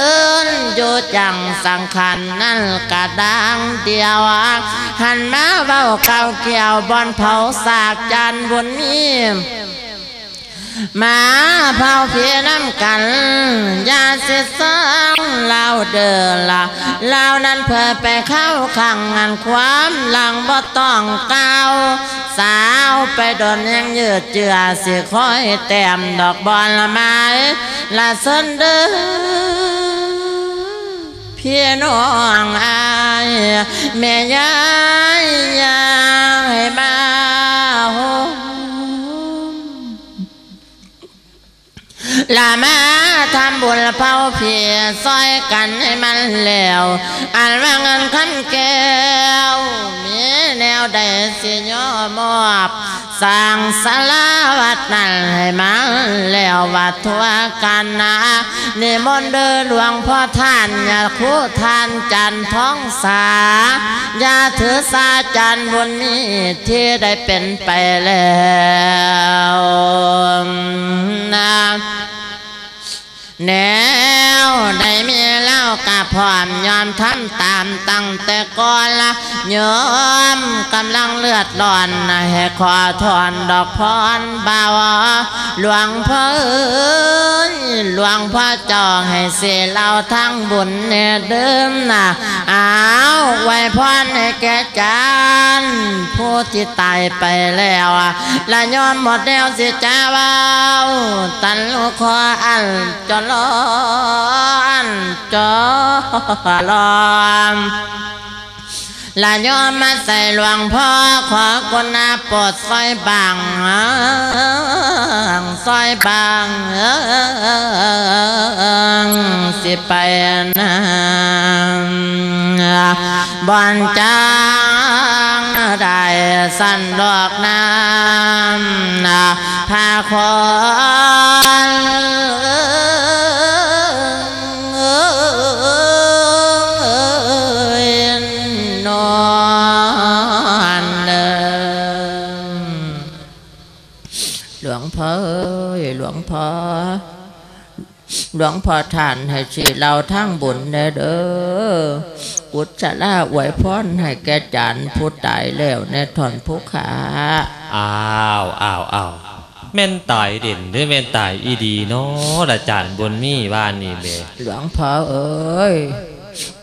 นอยู่จังสังขันนั่นกระดังเดียวหันมาเบ้าเก่าเกี่ยวบอนเผาสากจันบุญมี มาเผาเพียน้ำกันยาเสียสังเราเดินละเรานั้นเพื่อไปเข้าขังงานความหลังบ่ต้องเก้าสาวไปโดนยังยืดเจือสิคอยแต้มดอกบอลละไม้ละเส้นเดินพี่น้องอายแม่ยายยาให้ ลามาทำบุญเผาเพียซอยกันให้มันแล้วอันว่าเงินคำแก้ว มีแนวใดสิย่อมอบสร้างสาราวัดนั้นให้มันแล้ววัดทั่วกันนะนิมนต์เดินหลวงพ่อท่านอย่าคู่ท่านจันท้องสาอย่าถือสาจันบนนี้ที่ได้เป็นไปแล้วนะ แนวได้มีเล่ากะพร้อมยอมทำตามตั้งแต่ก่อนละยอมกำลังเลือดร้อนให้ขอถอนดอกพรบาวหลวงพ่อหลวงพ่อจองให้เสียเราทั้งบุญเนี่ยเดิมนะอ้าวไว้พรให้แก่จานผู้ที่ตายไปแล้วละยอมหมดแล้วสิจ้าเบาตันลูกคออันจอลอนจอลอมลาโยมมาใส่หลวงพ่อขอกุณาปรดซอยบางซอยบางสิไปนะบอนจางได้สั่นดอกน้ำพาคน พ่อหลวงพ่อท่านให้สิเราทั้งบุญแน่เด้อกุศลาอวยพรให้แก่จันผู้ตายแล้วในถอนผู้ขาอ้าวอ้าวอ้าวแม่นตายเด่นหรือแม่นตายอีดีเนาะละจานบนมีบ้านนี่เบหลวงพ่อเอ้ย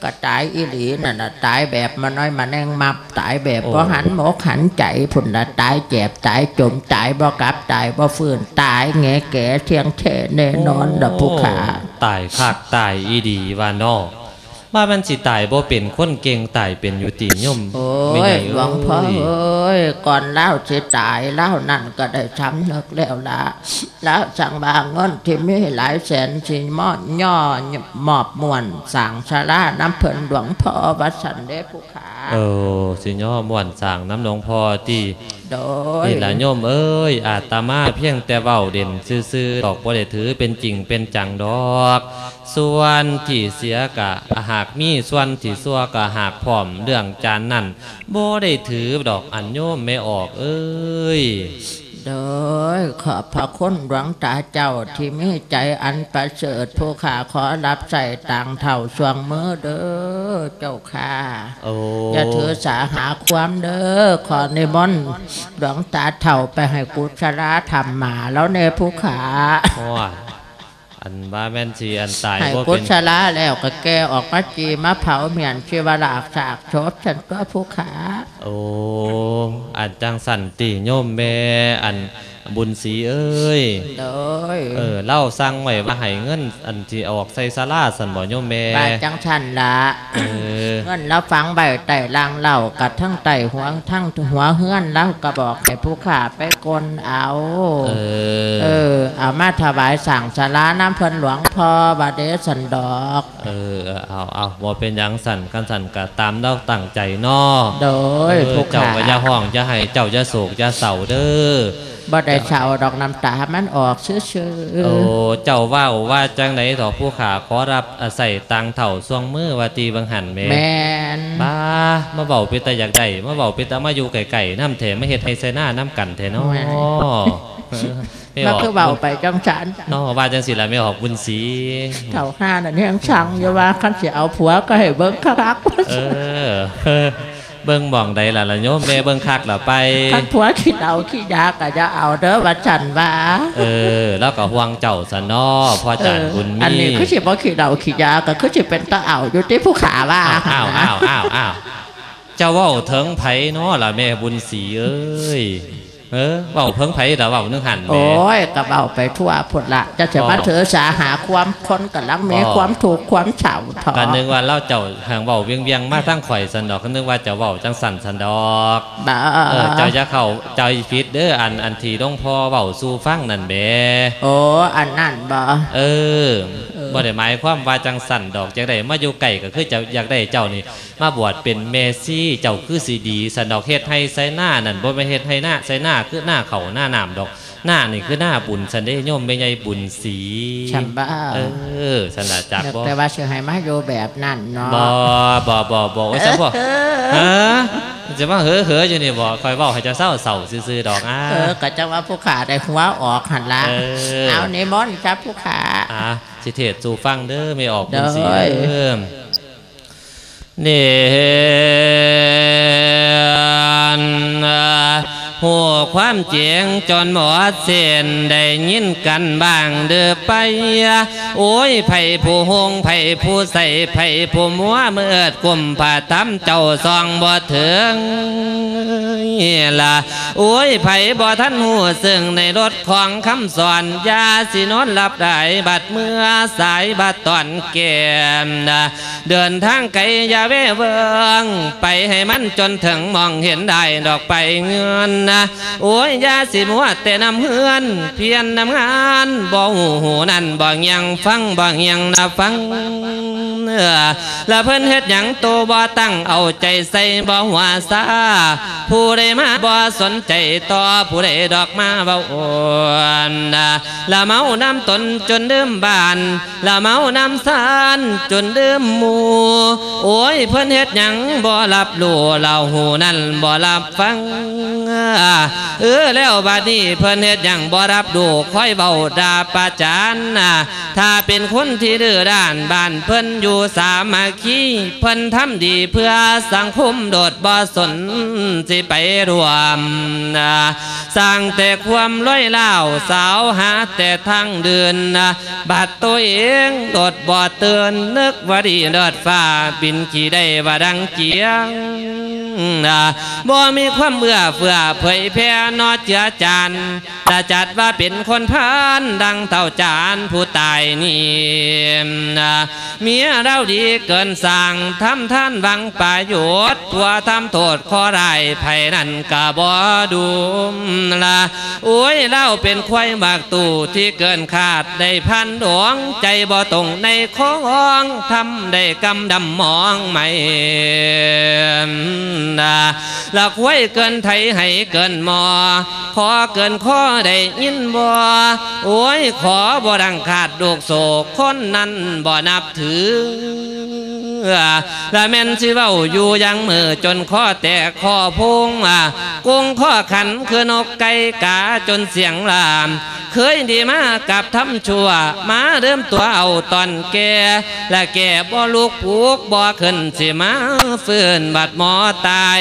ก็ตายอีหลีนั่นน่ะตายแบบมาน้อยมาแนงมับตายแบบบ่หันหมกหันใจผุนละตายเจ็บตายจมตายบ่กลับตายบ่ฟื้นตายแงแก่เทียงเทแน่นอนดอกผู้ขาตายคักตายอีดีว่านอ ว่ามันสิตายบ่เป็นคนเก่งตายเป็นอยู่ตีย่อมโอ้ไม่ยไงหลวงพ่อเอ้ยก่อนเล่าสิตายเล่านั่นก็ได้ช้ำนึกแล้วละแล้วสั่งบางเงินที่มีหลายแสนสิมอดย่อหมอบมวนสั่งชาลาน้ำเพิ่นหลวงพ่อวัดสันเดผู้ขาเออสิย่อม่วนสร้างน้ำหลวงพ่อที่โดยนี่ละโยมเอ้ยอาตมาเพียงแต่เว้าเด่นซื่อๆดอกบ่ได้ถือเป็นจริงเป็นจังดอก ส่วนที่เสียกะหากมีส่วนที่ซัวกะหากพร้อมเรื่องจานนั่นบ่ได้ถือดอกอันโยมไม่ออกเอ้ยโดยขอบพระคุณหลวงตาเจ้าที่มีใจอันประเสริฐผู้ขาขอรับใส่ต่างเท่าสวงมือเด้อเจ้าค่ะโอ้อย่าถือสาหาความเด้อขอในมนต์หลวงตาเถ่าไปให้กุศลธรรมมาแล้วในผู้ขาโอ้ยอันว่าแม่นสิอันตายให้บ่กุเป็นศลแล้วก็แกออกมาจีมาเผาเมียนชีวลากสากชบฉันก็ผู้ขา โอ้อันจังสันติโยมแม่อัน บุญศรีเอ้ยโดยเออเล่าสั่งไว้ว่าให้เงิน อันที่ออกใส่ศาลาสันบ่โยมแม่บาจังชันละเออเงินแล้วฟังใบไต่ลางเหล่ากับทั้งไต่หัวทั้งหัวเฮือนแล้วก็บอกให้ผู้ขาไปกลเอา เออเออเอามาถวายสั่งสาราน้ำเพิ่นหลวงพ่อบาเดสันดอก เออเอาเอาบ่เป็นหยังสั่นกันสั่นก็ตามเราตั้งใจเนาะโดยเออผู้เจ้าขาก็อย่าห้องอย่าให้เจ้าอย่าโศกอย่าเศร้าเด้อ บ่ได้เฉาดอกน้ำตา มันออกชื่อโอ้เจ้าว่าว่าจังไหนต่อผู้ขาขอรับอาศัยตังเถ่าส่วงมือว่าตีบังหันแม่แมนบ้ามาเบาเป็นตาอยากได้มาเบาเป็นตามาอยู่ไก่ๆน้ำเถมาเฮ็ดให้ใส่หน้าน้ำกันเถเนาะไม่มันออกคือเบาไปจังฉันเนาะว่าจังสิล่ะไม่ออกบุญสีเท่าห้าน่ะเนี่ยยังสั่งอยู่ว่าคันสิเอาผัวก็ให้เบิ่งคักเออ เบิ่งบ่องใดล่ะล่ะโยมแม่เบิ่งคักล่ะไปคันผัวคิดเอาขี้ยาก็จะเอาเด้อว่าฉันว่าเออ แล้วก็ห่วงเจ้าซะเนาะพ่อจานบุญมีอันนี้คือสิบ่ขี้เอาขี้ยาก็คือสิเป็นตาเอาอยู่ที่ผู้ขาว่าอ้าวอ้าวอ้าวอ้าวเจ้าเว้าเถิงไผเนาะล่ะแม่บุญศรีเอ้ย เออเว้าเพิ่งไผล่ะเว้านึงหันแหม่โอ้ยก็เบาไปทั่วพุ่นละจะจะมาอ๋อเถอสาหาความคนกำลังมีอ๋อความถูกข์ความเฉาถอก็นึกว่าเล่าเจ้าหางเว้าเวียงเวียงๆมาทั้งข่อยสันดอกก็นึกว่าเจ้าเว้าจังสันสันดอกบ้าเออเจ้าจะเข้าเจ้าอีฟิตเด้ออันอันที่ต้องพ่อเว้าสู่ฟังนั่นแหมโอ้อันนั่นบ่เออบ่ได้หมายความว่าจังสันดอกจังได๋มาอยู่ไกลก็คือเจ้าอยากได้เจ้านี่ มาบวชเป็นเมซี่เจ้าคือสีดีสันดอกเฮ็ดให้ใส่หน้านั่นบ่ไปเฮ็ดให้หน้าใส่หน้าคือหน้าเขาหน้าน้ำดอกหน้านี่คือหน้าบุญสันได้โยมไม่ใหญ่บุญสีฉันบ้าเออสันละจักบ่แต่ว่าเชื่อให้มาอยู่แบบนั้นเนาะบ่บ่บ่บ่ว่าซะบ่ฮะจะมาเฮ้อเฮ้ออยู่นี่บ่คอยเว้าให้เจ้าเศร้าเศร้าซื่อๆดอกอ่าเออก็จะว่าผู้ขาได้หัวออกหันละเออเอาในมอนต์ครับผู้ขาอะสิเทศสู่ฟังเด้อไม่ออกบุญสีได้เด้อ เนนหัวความเจียงจนหมดเส้นได้ยินกันบ้างเด้อไป โอ้ยไผ่ผู้หงไผ่ผู้ใส่ไผ่ผู้มัวเมื่อดกลุ่มผ่าตั้มเจ้าซองบ่ถึงล่ะโอ้ยไผ่บ่ท่านหูซึ่งในรถของคำสอนยาสินอนหลับได้บัดเมื่อสายบัดตอนแก่มนะเดินทางไกลอย่าเวเวิงไปให้มันจนถึงมองเห็นได้ดอกไปเงินนะโอ้ยยาสิมัวแต่นำเฮือน เพียนนำงานบ่หูหูนั่นบ่ยังฟังบ่ยังนะฟัง และเพิ่นเฮ็ดหยังโตบ่ตั้งเอาใจใส่บ่หัวซาผู้ใดมาบ่สนใจต่อผู้ใดดอกมาเบาอ่อนนะละเมาน้ำตนจนดื่มบานละเมาน้ำสานจนดื่มหมูโอ้ยเพิ่นเฮ็ดหยังบ่รับรู้เราหูนั่นบ่รับฟังเออแล้วบัดนี้เพิ่นเฮ็ดหยังบ่รับดูค่อยเบาดาประจานน่ะ ถ้าเป็นคนที่ดื้อด้านบ้านเพิ่นอยู่สามัคคีเพิ่นทำดีเพื่อสังคมโดดบ่สนสิไปรวมสร้างแต่ความร้อยเล่าสาวหาแต่ทางเดินนบัดตัวเองโดดบ่เตือนนึกว่าดีเดิดฟ้าบินขี่ได้ว่าดังเจียงบ่มีความเบื่อเฟื่อเผยแพร่นอเจือจานแต่จัดว่าเป็นคนพานดังเต่าจานผู้ตายนี่นะเมียเราดีเกินสั่งทำท่านวังประโยชน์ตัวทำโทษข้อไรไผ่นั่นกะบ่ดูละโอ้ยเล่าเป็นควายบากตู่ที่เกินขาดได้พันดวงใจบ่ตรงในของทำได้กำดำมองไม่นะละควายเกินไทยให้เกินหมอ ขอเกินข้อได้ยินบ่โอ้ยขอบ่ดังขาดดูกโศกคนนั้นบ่นับถือละแม่นสิเว้าอยู่ยังมือจนข้อแตกข้อพุงอะกุ้งข้อขันคือนกไก่กาจนเสียงลาม เคยดีมากับทำชั่ว มาเริ่มตัวเอาตอนแก่และแก่บ่ลูกผูกบ่ขึ้นสิมาฟื้นบัดหมอตาย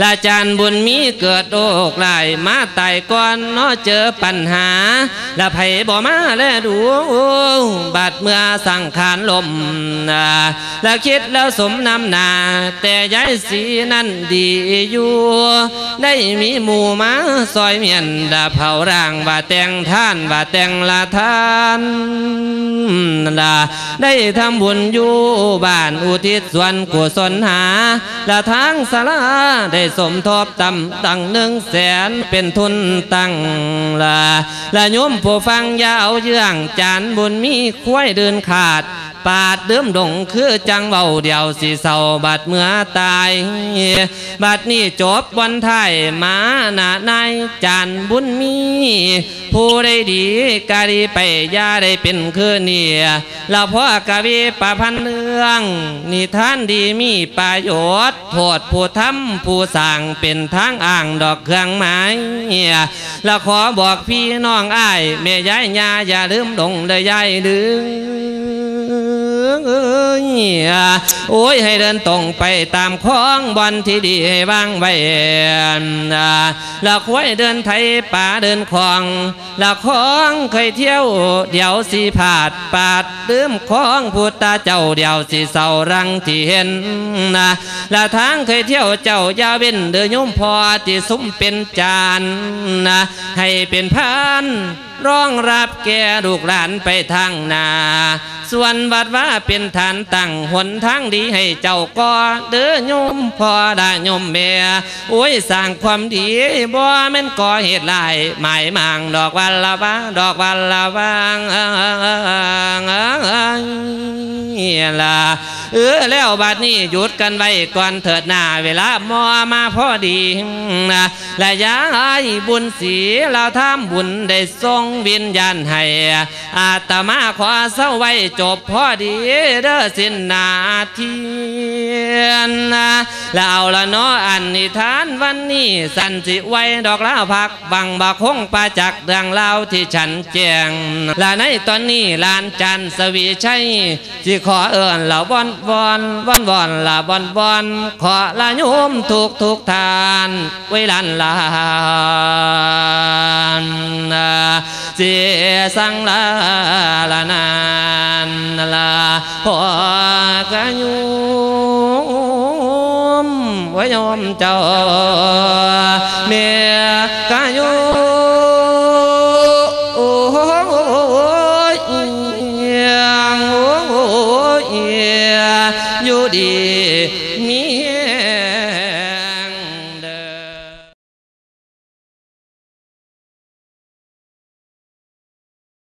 ละจานบุญมีเกิดโรคหลายมาตายก่อนเนาะเจอปัญหา ละไผบ่มาและดูบาดเมื่อสังขารลมละคิดแล้วสมนำหนา แต่ยายสีนั่นดีอยู่ ได้มีหมู่มาซอยเมียนดาเผาร่างว่าแต่งท่านว่าแต่งละท่านละได้ทำบุญอยู่บ้านอุทิศส่วนกุศลหาละทางสาราได้สมทบตำตั้งหนึ่งแสนเป็นทุนตั้งละละโยมผู้ฟังยาวเยื่องจานบุญมีควายเดินขาด ปาดเดิมดงคือจังเบาเดียวสิเศร้าบัดเมื่อตายบัดนี้จบวันไทยมาหน้านายจานบุญมี ผู้ได้ดีกาดีไปยาได้เป็นคือเนี่ยเราพ่อกะวีประพันเรื่องนิท่านดีมีประโยชน์โทษผู้ทำผู้สร้างเป็นทางอ่างดอกเครื่องไม้แล้วขอบอกพี่น้องอ้ายแม่ยายยาอย่าลืมดงเลยยายลื โอ้ยให้เดินตรงไปตามคลองบอนที่ดีให้วางไว้แล้วควายเดินไทยป่าเดินคลองแล้วคลองเคยเที่ยวเดี๋ยวสีผาดปาดลืมคลองพุทธเจ้าเดี๋ยวสีเศร้ารังที่เห็นนะแล้วทางเคยเที่ยวเจ้ายาเว้นเดือโยมพอที่ซุ้มเป็นจานนะให้เป็นพาน รองรับแก่ลูกหลานไปทางนาส่วนวัดว่าเป็นฐานตั้งหนทางดีให้เจ้าก็เด้อโยมพ่อได้โยมแม่โอ้ยสร้างความดีบ่แม่นก่อเหตุลายหมายมางดอกวันละบ้าดอกวันละบางละเออแล้วบัดนี้หยุดกันไว้ก่อนเถิดหน้าเวลามอมาพอดีนะและยายบุญสีเราทำบุญได้ทรงวิญญาณให้อาตมาขอเศร้าไว้จบพอดีเด้อสินนาทีนะแล้วเอาละเนาะอันนิทานวันนี้สันสิไว้ดอกลาวพักบังบาคงปาจักเรื่องเล่าวที่ฉันแจงและในตอนนี้ลานจันสวีชัยสิขอเอิญเหล่าบอนบอนบอนบอนละบอนบอนขอละโยมทุกทุกทานไว้ลันลานเจสังลาลานานลาพอกะยุมไว้ยอมเจ้าเมียกะยุม